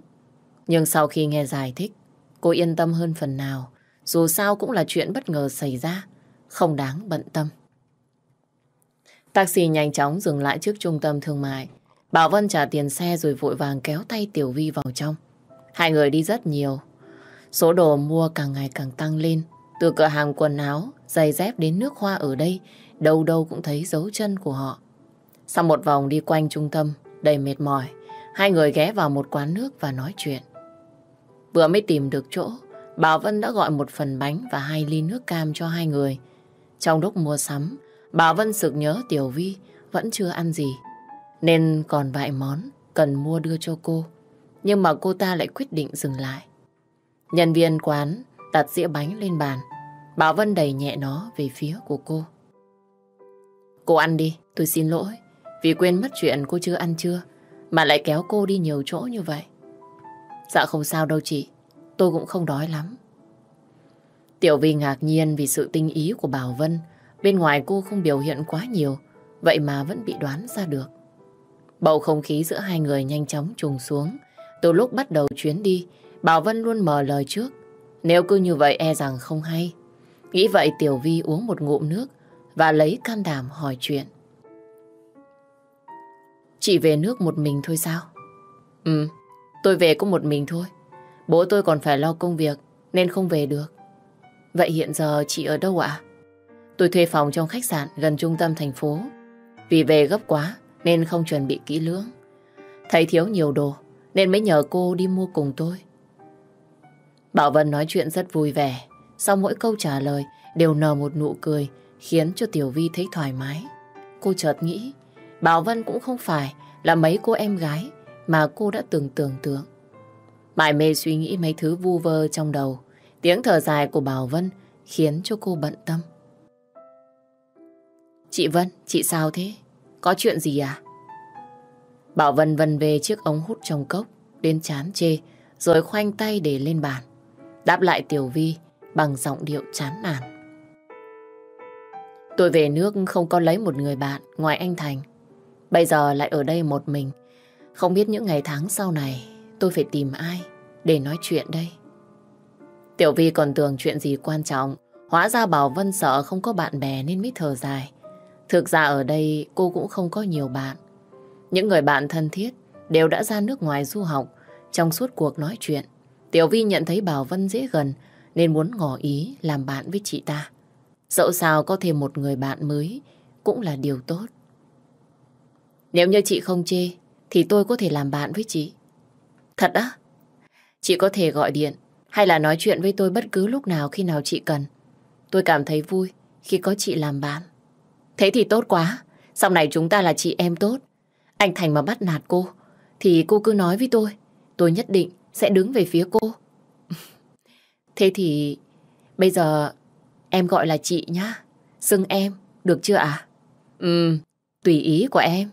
Nhưng sau khi nghe giải thích, cô yên tâm hơn phần nào. Dù sao cũng là chuyện bất ngờ xảy ra, không đáng bận tâm. Taxi nhanh chóng dừng lại trước trung tâm thương mại. Bảo Vân trả tiền xe rồi vội vàng kéo tay Tiểu Vi vào trong. Hai người đi rất nhiều. Số đồ mua càng ngày càng tăng lên. Từ cửa hàng quần áo, giày dép đến nước hoa ở đây, đâu đâu cũng thấy dấu chân của họ. Sau một vòng đi quanh trung tâm, đầy mệt mỏi, hai người ghé vào một quán nước và nói chuyện. Vừa mới tìm được chỗ, Bảo Vân đã gọi một phần bánh và hai ly nước cam cho hai người. Trong lúc mua sắm, Bảo Vân sực nhớ Tiểu Vi vẫn chưa ăn gì, nên còn vài món cần mua đưa cho cô. Nhưng mà cô ta lại quyết định dừng lại. Nhân viên quán đặt dĩa bánh lên bàn. Bảo Vân đẩy nhẹ nó về phía của cô. Cô ăn đi, tôi xin lỗi. Vì quên mất chuyện cô chưa ăn chưa, mà lại kéo cô đi nhiều chỗ như vậy. Dạ không sao đâu chị, tôi cũng không đói lắm. Tiểu Vi ngạc nhiên vì sự tinh ý của Bảo Vân. Bên ngoài cô không biểu hiện quá nhiều, vậy mà vẫn bị đoán ra được. Bầu không khí giữa hai người nhanh chóng trùng xuống. Từ lúc bắt đầu chuyến đi, Bảo Vân luôn mở lời trước. Nếu cứ như vậy e rằng không hay. Nghĩ vậy Tiểu Vi uống một ngụm nước và lấy can đảm hỏi chuyện. Chị về nước một mình thôi sao? Ừ, tôi về có một mình thôi. Bố tôi còn phải lo công việc nên không về được. Vậy hiện giờ chị ở đâu ạ? Tôi thuê phòng trong khách sạn gần trung tâm thành phố. Vì về gấp quá nên không chuẩn bị kỹ lưỡng. Thấy thiếu nhiều đồ nên mới nhờ cô đi mua cùng tôi. Bảo Vân nói chuyện rất vui vẻ. Sau mỗi câu trả lời đều nở một nụ cười khiến cho Tiểu Vi thấy thoải mái. Cô chợt nghĩ Bảo Vân cũng không phải là mấy cô em gái mà cô đã từng tưởng tượng. Mải mê suy nghĩ mấy thứ vu vơ trong đầu. Tiếng thở dài của Bảo Vân khiến cho cô bận tâm. Chị Vân, chị sao thế? Có chuyện gì à? Bảo Vân vần về chiếc ống hút trong cốc, đến chán chê, rồi khoanh tay để lên bàn. Đáp lại Tiểu Vi bằng giọng điệu chán nản. Tôi về nước không có lấy một người bạn ngoài anh Thành. Bây giờ lại ở đây một mình. Không biết những ngày tháng sau này, tôi phải tìm ai để nói chuyện đây. Tiểu Vi còn tưởng chuyện gì quan trọng. Hóa ra Bảo Vân sợ không có bạn bè nên mới thở dài. Thực ra ở đây cô cũng không có nhiều bạn. Những người bạn thân thiết đều đã ra nước ngoài du học trong suốt cuộc nói chuyện. Tiểu Vi nhận thấy Bảo Vân dễ gần nên muốn ngỏ ý làm bạn với chị ta. Dẫu sao có thêm một người bạn mới cũng là điều tốt. Nếu như chị không chê thì tôi có thể làm bạn với chị. Thật á? Chị có thể gọi điện hay là nói chuyện với tôi bất cứ lúc nào khi nào chị cần. Tôi cảm thấy vui khi có chị làm bạn. Thế thì tốt quá. Sau này chúng ta là chị em tốt. Anh Thành mà bắt nạt cô thì cô cứ nói với tôi. Tôi nhất định sẽ đứng về phía cô. (laughs) Thế thì bây giờ em gọi là chị nhá. Xưng em, được chưa ạ? À? Ừ, tùy ý của em.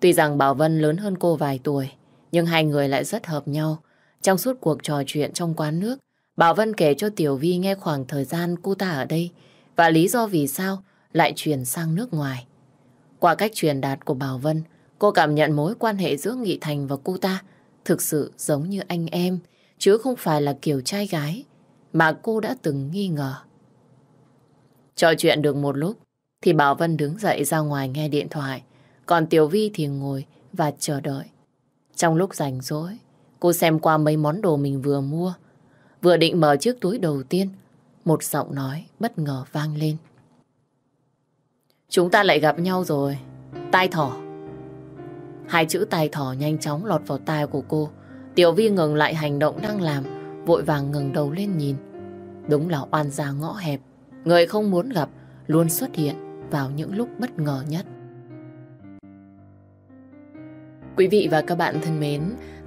Tuy rằng Bảo Vân lớn hơn cô vài tuổi, nhưng hai người lại rất hợp nhau. Trong suốt cuộc trò chuyện trong quán nước, Bảo Vân kể cho Tiểu Vi nghe khoảng thời gian cô ta ở đây và lý do vì sao lại chuyển sang nước ngoài. Qua cách truyền đạt của Bảo Vân, cô cảm nhận mối quan hệ giữa Nghị Thành và cô ta thực sự giống như anh em, chứ không phải là kiểu trai gái mà cô đã từng nghi ngờ. Trò chuyện được một lúc, thì Bảo Vân đứng dậy ra ngoài nghe điện thoại, còn Tiểu Vi thì ngồi và chờ đợi. Trong lúc rảnh rỗi, cô xem qua mấy món đồ mình vừa mua, vừa định mở chiếc túi đầu tiên, một giọng nói bất ngờ vang lên. Chúng ta lại gặp nhau rồi. Tai thỏ. Hai chữ tai thỏ nhanh chóng lọt vào tai của cô. Tiểu Vi ngừng lại hành động đang làm, vội vàng ngừng đầu lên nhìn. Đúng là oan gia ngõ hẹp. Người không muốn gặp luôn xuất hiện vào những lúc bất ngờ nhất. Quý vị và các bạn thân mến,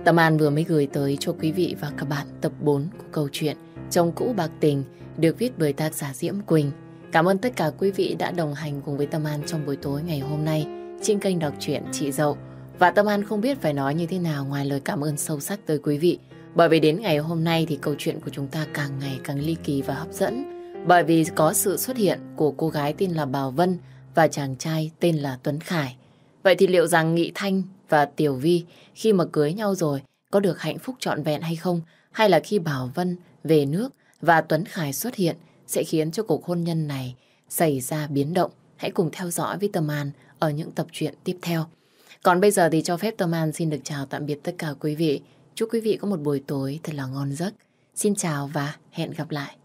Tâm An vừa mới gửi tới cho quý vị và các bạn tập 4 của câu chuyện Chồng cũ bạc tình được viết bởi tác giả Diễm Quỳnh. Cảm ơn tất cả quý vị đã đồng hành cùng với Tâm An trong buổi tối ngày hôm nay trên kênh đọc truyện Chị Dậu. Và Tâm An không biết phải nói như thế nào ngoài lời cảm ơn sâu sắc tới quý vị. Bởi vì đến ngày hôm nay thì câu chuyện của chúng ta càng ngày càng ly kỳ và hấp dẫn. Bởi vì có sự xuất hiện của cô gái tên là Bảo Vân và chàng trai tên là Tuấn Khải. Vậy thì liệu rằng Nghị Thanh và Tiểu Vi khi mà cưới nhau rồi có được hạnh phúc trọn vẹn hay không? Hay là khi Bảo Vân về nước và Tuấn Khải xuất hiện sẽ khiến cho cuộc hôn nhân này xảy ra biến động. Hãy cùng theo dõi với Tâm An ở những tập truyện tiếp theo. Còn bây giờ thì cho phép Tâm An xin được chào tạm biệt tất cả quý vị. Chúc quý vị có một buổi tối thật là ngon giấc. Xin chào và hẹn gặp lại.